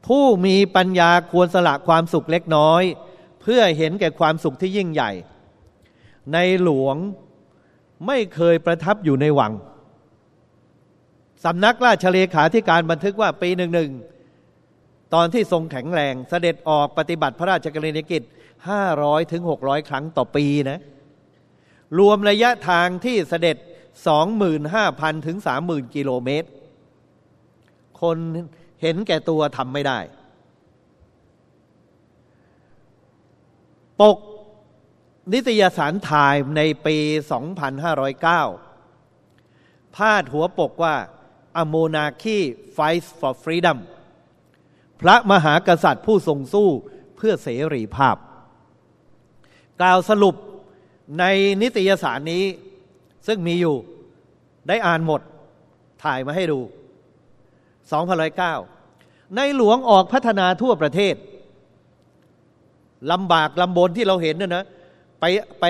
ผู้มีปัญญาควรสละความสุขเล็กน้อย เพื่อเห็นแก่ความสุขที่ยิ่งใหญ่ ในหลวงไม่เคยประทับอยู่ในวังสำนักราชเลขาธิการบันทึกว่าปีหนึ่งหนึ่งตอนที่ทรงแข็งแรงเสด็จออกปฏิบัติพระราชกรณียกิจ 500ถึง600 ครั้งต่อปีนะรวมระยะทางที่เสด็จ 25,000ถึง30,000 กิโลเมตร คนเห็นแก่ตัวทำไม่ได้ ปกนิตยสารไทม์ในปี 2509 พาดหัวปกว่า A monarchy fights for freedom พระมหากษัตริย์ผู้ทรงสู้เพื่อเสรีภาพ กล่าวสรุปในนิตยสารนี้ ซึ่งมีอยู่ได้อ่านหมดถ่ายมาให้ดู2009ในหลวงออกพัฒนาทั่วประเทศลำบากลำบนที่เราเห็นเนี่ยนะไปไป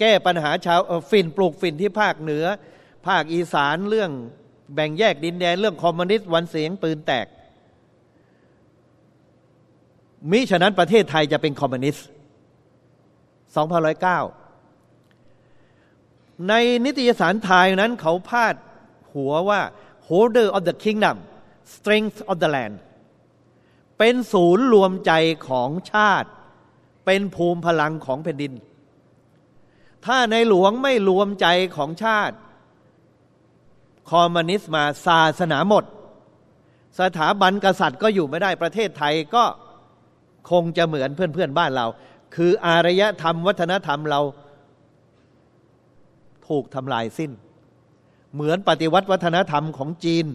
แก้ปัญหาชาวฝิ่นปลูกฝิ่นที่ภาคเหนือ ภาคอีสานเรื่องแบ่งแยกดินแดน เรื่องคอมมิวนิสต์วันเสียงปืนแตกมิฉะนั้นประเทศไทยจะเป็นคอมมิวนิสต์ 2009 ในนิตยสารไทยนั้นเขาพาดหัวว่า holder of the kingdom strength of the land เป็นศูนย์รวมใจของชาติ เป็นภูมิพลังของแผ่นดิน ถ้าในหลวงไม่รวมใจของชาติ คอมมิวนิสต์มาศาสนาหมด สถาบันกษัตริย์ก็อยู่ไม่ได้ประเทศไทยก็คงจะเหมือนเพื่อนๆบ้านเรา คืออารยธรรมวัฒนธรรมเราถูกทำลายสิ้น เหมือนปฏิวัติวัฒนธรรมของจีน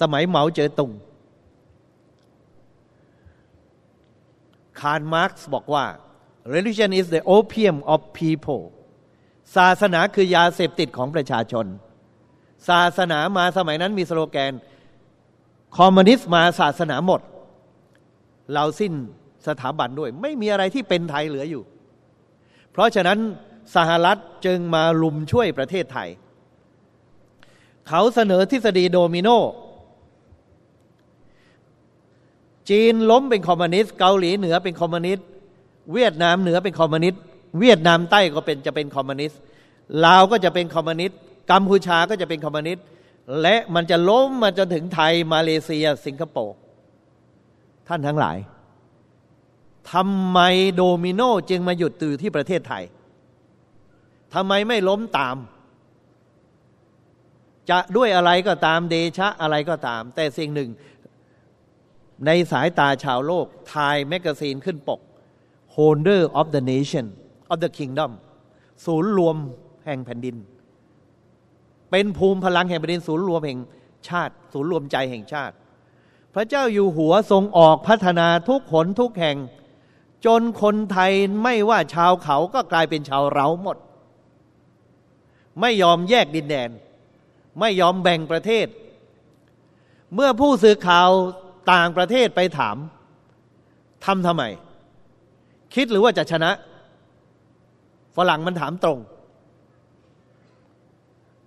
สมัยเหมาเจ๋อตุงคาร์ลมาร์กซ์บอกว่า religion is the opium of people ศาสนาคือยาเสพติดของประชาชน ศาสนามาสมัยนั้นมีสโลแกน คอมมิวนิสต์มาศาสนาหมด เราสิ้น สถาบันด้วย ไม่มีอะไรที่เป็นไทยเหลืออยู่ เพราะฉะนั้นสหรัฐจึงมารุมช่วยประเทศไทย เขาเสนอทฤษฎีโดมิโน จีนล้มเป็นคอมมิวนิสต์เกาหลีเหนือเป็นคอมมิวนิสต์เวียดนามเหนือเป็นคอมมิวนิสต์เวียดนามใต้ก็เป็นจะเป็นคอมมิวนิสต์ลาวก็จะเป็นคอมมิวนิสต์กัมพูชาก็จะเป็นคอมมิวนิสต์และมันจะล้มมาจนถึงไทยมาเลเซีย สิงคโปร์ท่านทั้งหลาย ทำไมโดมิโนจึงมาหยุดตื่ที่ประเทศไทยทำไมไม่ล้มตาม จะด้วยอะไรก็ตามเดชะอะไรก็ตาม แต่สิ่งหนึ่ง ในสายตาชาวโลก Time Magazine ขึ้นปก Holder of the Nation of the kingdom ศูนย์รวมแห่งแผ่นดิน เป็นภูมิพลังแห่งแผ่นดิน ศูนย์รวมแห่งชาติ ศูนย์รวมใจแห่งชาติ พระเจ้าอยู่หัวทรงออกพัฒนาทุกขนทุกแห่ง จนคนไทยไม่ว่าชาวเขาก็กลายเป็นชาวเราหมด ไม่ยอมแยกดินแดน ไม่ยอมแบ่งประเทศ เมื่อผู้สื่อข่าวต่างประเทศไปถามทำทำไม คิดหรือว่าจะชนะฝรั่งมันถามตรง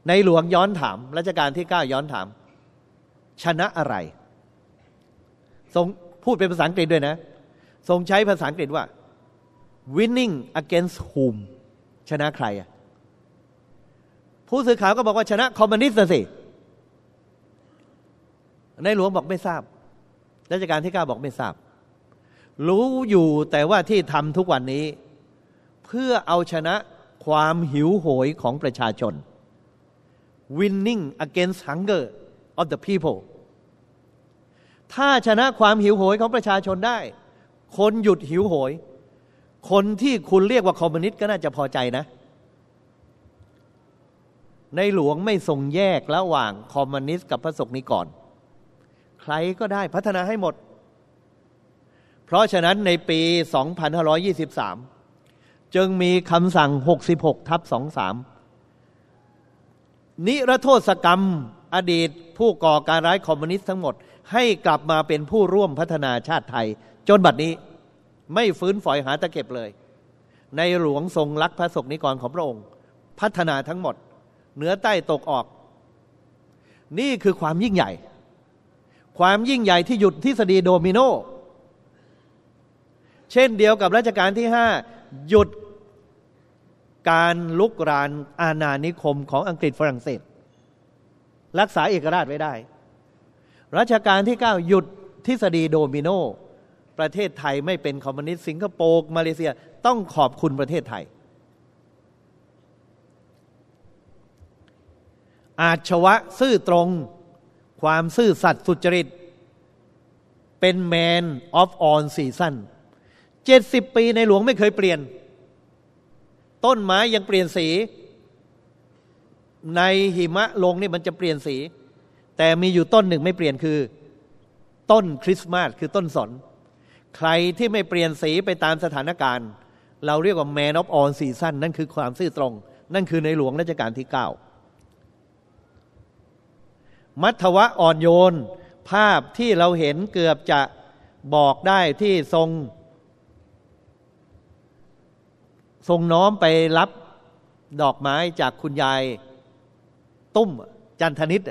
ในหลวงย้อนถามรัชกาลที่เก้าย้อนถาม ชนะอะไรทรงพูดเป็นภาษาอังกฤษด้วยนะ ทรงใช้ภาษาอังกฤษว่า winning against whom ชนะใครอะผู้สื่อข่าวก็บอกว่าชนะคอมมิวนิสต์สิ ในหลวงบอกไม่ทราบรัชกาลที่เก้าบอกไม่ทราบ รู้อยู่แต่ว่าที่ทำทุกวันนี้ เพื่อเอาชนะความหิวโหยของประชาชน winning against hunger of the people ถ้าชนะความหิวโหยของประชาชนได้ คนหยุดหิวโหย คนที่คุณเรียกว่าคอมมิวนิสต์ก็น่าจะพอใจนะ ในหลวงไม่ทรงแยกระหว่างคอมมิวนิสต์กับพระศกนิกรใครก็ได้พัฒนาให้หมด เพราะฉะนั้นในปี 2523 จึงมีคำสั่ง 66 ทับ 23 นิรโทษกรรมอดีตผู้ก่อการร้ายคอมมิวนิสต์ทั้งหมด ให้กลับมาเป็นผู้ร่วมพัฒนาชาติไทย จนบัดนี้ไม่ฟื้นฝอยหาตะเก็บเลย ในหลวงทรงรักพระศกนิกรของพระองค์ พัฒนาทั้งหมด เหนือใต้ตกออก นี่คือความยิ่งใหญ่ ความยิ่งใหญ่ที่หยุดทฤษฎีโดมิโน เช่นเดียวกับรัชกาลที่ห้าหยุดการลุกรานอาณานิคมของอังกฤษฝรั่งเศส รักษาเอกราชไว้ได้ รัชกาลที่ 9 หยุดทฤษฎีโดมิโน ประเทศไทยไม่เป็นคอมมิวนิสต์สิงคโปร์มาเลเซียต้องขอบคุณประเทศไทย อาชชวะซื่อตรง ความซื่อสัตย์สุจริต เป็น man of all season เจ็ดสิบปีในหลวงไม่เคยเปลี่ยน ต้นไม้ยังเปลี่ยนสี ในหิมะลงนี่มันจะเปลี่ยนสี แต่มีอยู่ต้นหนึ่งไม่เปลี่ยนคือ ต้นคริสต์มาสคือต้นสน ใครที่ไม่เปลี่ยนสีไปตามสถานการณ์ เราเรียกว่า man of all season นั่นคือความซื่อตรง นั่นคือในหลวงรัชกาลที่เก้ามัทวะอ่อนโยน ภาพที่เราเห็นเกือบจะบอกได้ที่ทรง ทรงน้อมไปรับดอกไม้จากคุณยาย ตุ้มจันทนิต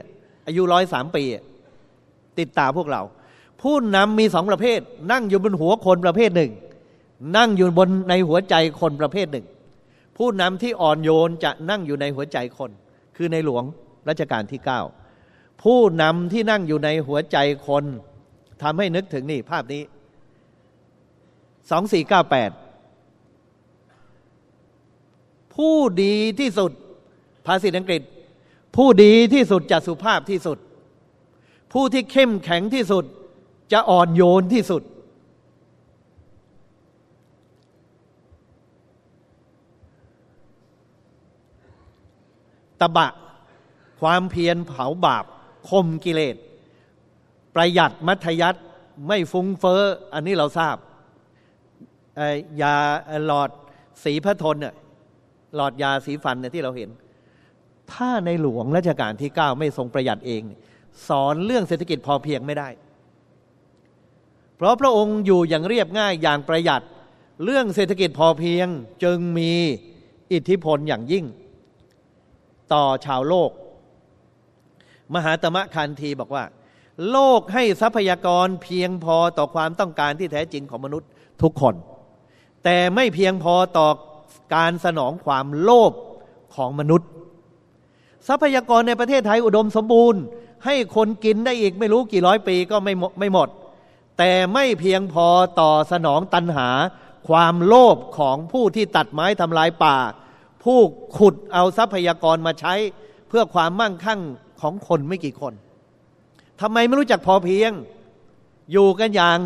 อายุร้อยสามปี ติดตาพวกเรา ผู้นำมีสองประเภท นั่งอยู่บนหัวคนประเภทหนึ่ง นั่งอยู่บนในหัวใจคนประเภทหนึ่ง ผู้นำที่อ่อนโยนจะนั่งอยู่ในหัวใจคน คือในหลวงรัชกาลที่เก้าผู้นำที่นั่งอยู่ในหัวใจคนทำให้นึกถึงนี่ภาพนี้สองสี่เก้าแปดผู้ดีที่สุดภาษาอังกฤษ ผู้ดีที่สุดจะสุภาพที่สุด ผู้ที่เข้มแข็งที่สุด จะอ่อนโยนที่สุด ตบะ ความเพียรเผาบาปคมกิเลส ประหยัดมัธยัติไม่ฟุ้งเฟอ้อ อันนี้เราทราบยาหลอดสีพระทนเนี่ยหลอดยาสีฟันเนี่ยที่เราเห็น ถ้าในหลวงรัชกาลที่เก้าไม่ทรงประหยัดเอง สอนเรื่องเศรษฐกิจพอเพียงไม่ได้ เพราะพระองค์อยู่อย่างเรียบง่ายอย่างประหยัด เรื่องเศรษฐกิจพอเพียงจึงมีอิทธิพลอย่างยิ่ง ต่อชาวโลก มหาตมะคันทีบอกว่า โลกให้ทรัพยากรเพียงพอต่อความต้องการที่แท้จริงของมนุษย์ทุกคน แต่ไม่เพียงพอต่อการสนองความโลภของมนุษย์ ทรัพยากรในประเทศไทยอุดมสมบูรณ์ ให้คนกินได้อีกไม่รู้กี่ร้อยปีก็ไม่ไม่หมด แต่ไม่เพียงพอต่อสนองตันหา ความโลภของผู้ที่ตัดไม้ทำลายป่า ผู้ขุดเอาทรัพยากรมาใช้ เพื่อความมั่งคั่งของคนไม่กี่คนทำไมไม่รู้จักพอเพียง อยู่กันอย่าง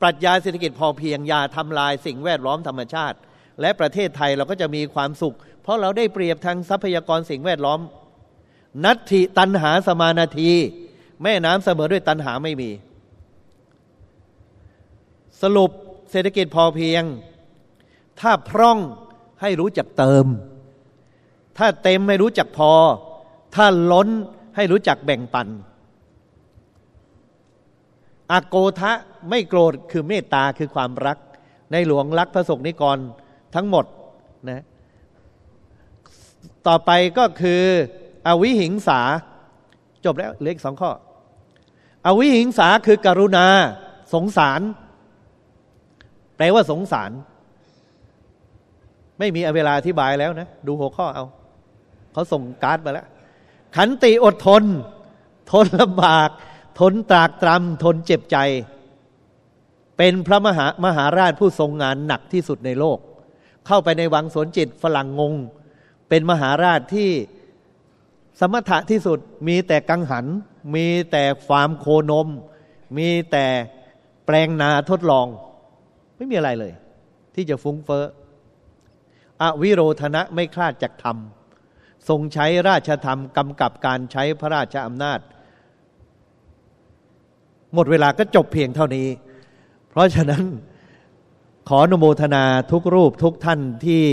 ปรัชญาเศรษฐกิจพอเพียงอย่าทำลายสิ่งแวดล้อมธรรมชาติ และประเทศไทยเราก็จะมีความสุข เพราะเราได้เปรียบทางทรัพยากรสิ่งแวดล้อม นัตถิตันหาสมานาที แม่น้ำเสมอด้วยตันหาไม่มี สรุปเศรษฐกิจพอเพียง ถ้าพร่องให้รู้จักเติม ถ้าเต็มให้รู้จักพอ ถ้าล้นให้รู้จักแบ่งปันอโกทะไม่โกรธคือเมตตาคือความรัก ในหลวงรักพระสงฆ์นิกรทั้งหมดนะต่อไปก็คืออวิหิงสา จบแล้วเหลืออีกสองข้อ อวิหิงสาคือกรุณา สงสาร แปลว่าสงสาร ไม่มีเวลาอธิบายแล้วนะ ดูหัวข้อเอา เขาส่งการ์ดมาแล้ว ขันติอดทน ทนลำบาก ทนตรากตรำทนเจ็บใจ เป็นพระมหามหาราชผู้ทรงงานหนักที่สุดในโลก เข้าไปในวังสวนจิตฝรั่งงง เป็นมหาราชที่สมถะที่สุดมีแต่กังหัน มีแต่ฟาร์มโคนม มีแต่แปลงนาทดลอง ไม่มีอะไรเลย ที่จะฟุ้งเฟ้ออวิโรธนะไม่คลาดจากธรรม ทรงใช้ราชธรรมกำกับการใช้พระราชอำนาจ หมดเวลาก็จบเพียงเท่านี้ เพราะฉะนั้นขออนุโมทนาทุกรูปทุกท่านที่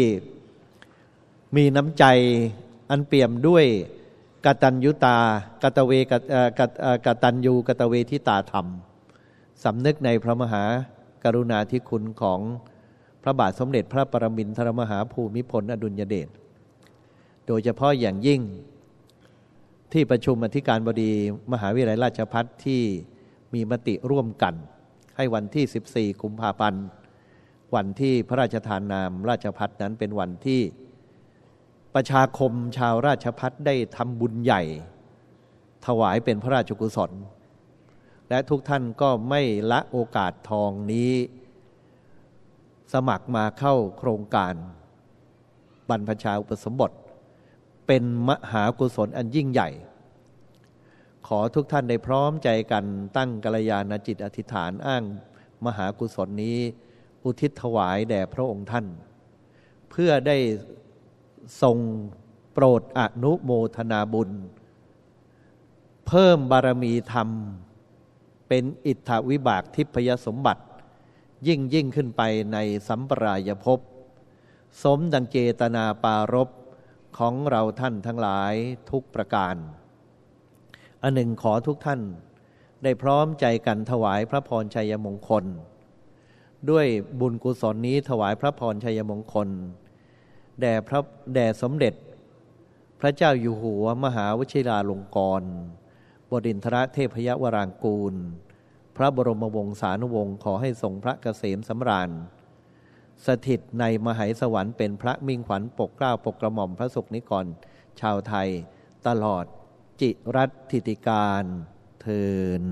มีน้ำใจอันเปี่ยมด้วยกตัญยุตากตเวกกตัญญูกตเวทิตาธรรมสำนึกในพระมหา กรุณาธิคุณของพระบาทสมเด็จพระปรมินทรมหาภูมิพลอดุลยเดช โดยเฉพาะอย่างยิ่งที่ประชุมอธิการบดีมหาวิทยาลัยราชพัฒที่มีมติร่วมกัน ให้วันที่ 14กุมภาพันธ์วันที่พระราชทานนามราชพัฒนั้นเป็นวันที่ประชาคมชาวราชพัฒได้ทำบุญใหญ่ ถวายเป็นพระราชกุศล และทุกท่านก็ไม่ละโอกาสทองนี้ สมัครมาเข้าโครงการ บรรพชาอุปสมบท เป็นมหากุศลอันยิ่งใหญ่ ขอทุกท่านได้พร้อมใจกันตั้งกัลยาณจิตอธิษฐานอ้างมหากุศลนี้ อุทิศถวายแด่พระองค์ท่าน เพื่อได้ทรงโปรดอนุโมทนาบุญ เพิ่มบารมีธรรม เป็นอิทธวิบากทิพยสมบัติ ยิ่งยิ่งขึ้นไปในสัมปรายภพ สมดังเจตนาปารบของเราท่านทั้งหลายทุกประการ อันหนึ่งขอทุกท่าน ได้พร้อมใจกันถวายพระพรชัยมงคล ด้วยบุญกุศลนี้ถวายพระพรชัยมงคล แด่พระแด่สมเด็จ พระเจ้าอยู่หัวมหาวชิราลงกรณ ดินทรเทพยวรางกูล พระบรมวงศานุวงศ์ขอให้ทรงพระเกษมสำราญ สถิตในมหายสวรรค์เป็นพระมิ่งขวัญปกเกล้าปกกระหม่อมพระสุขนิกร ชาวไทย ตลอดจิรัตถิติการเทิน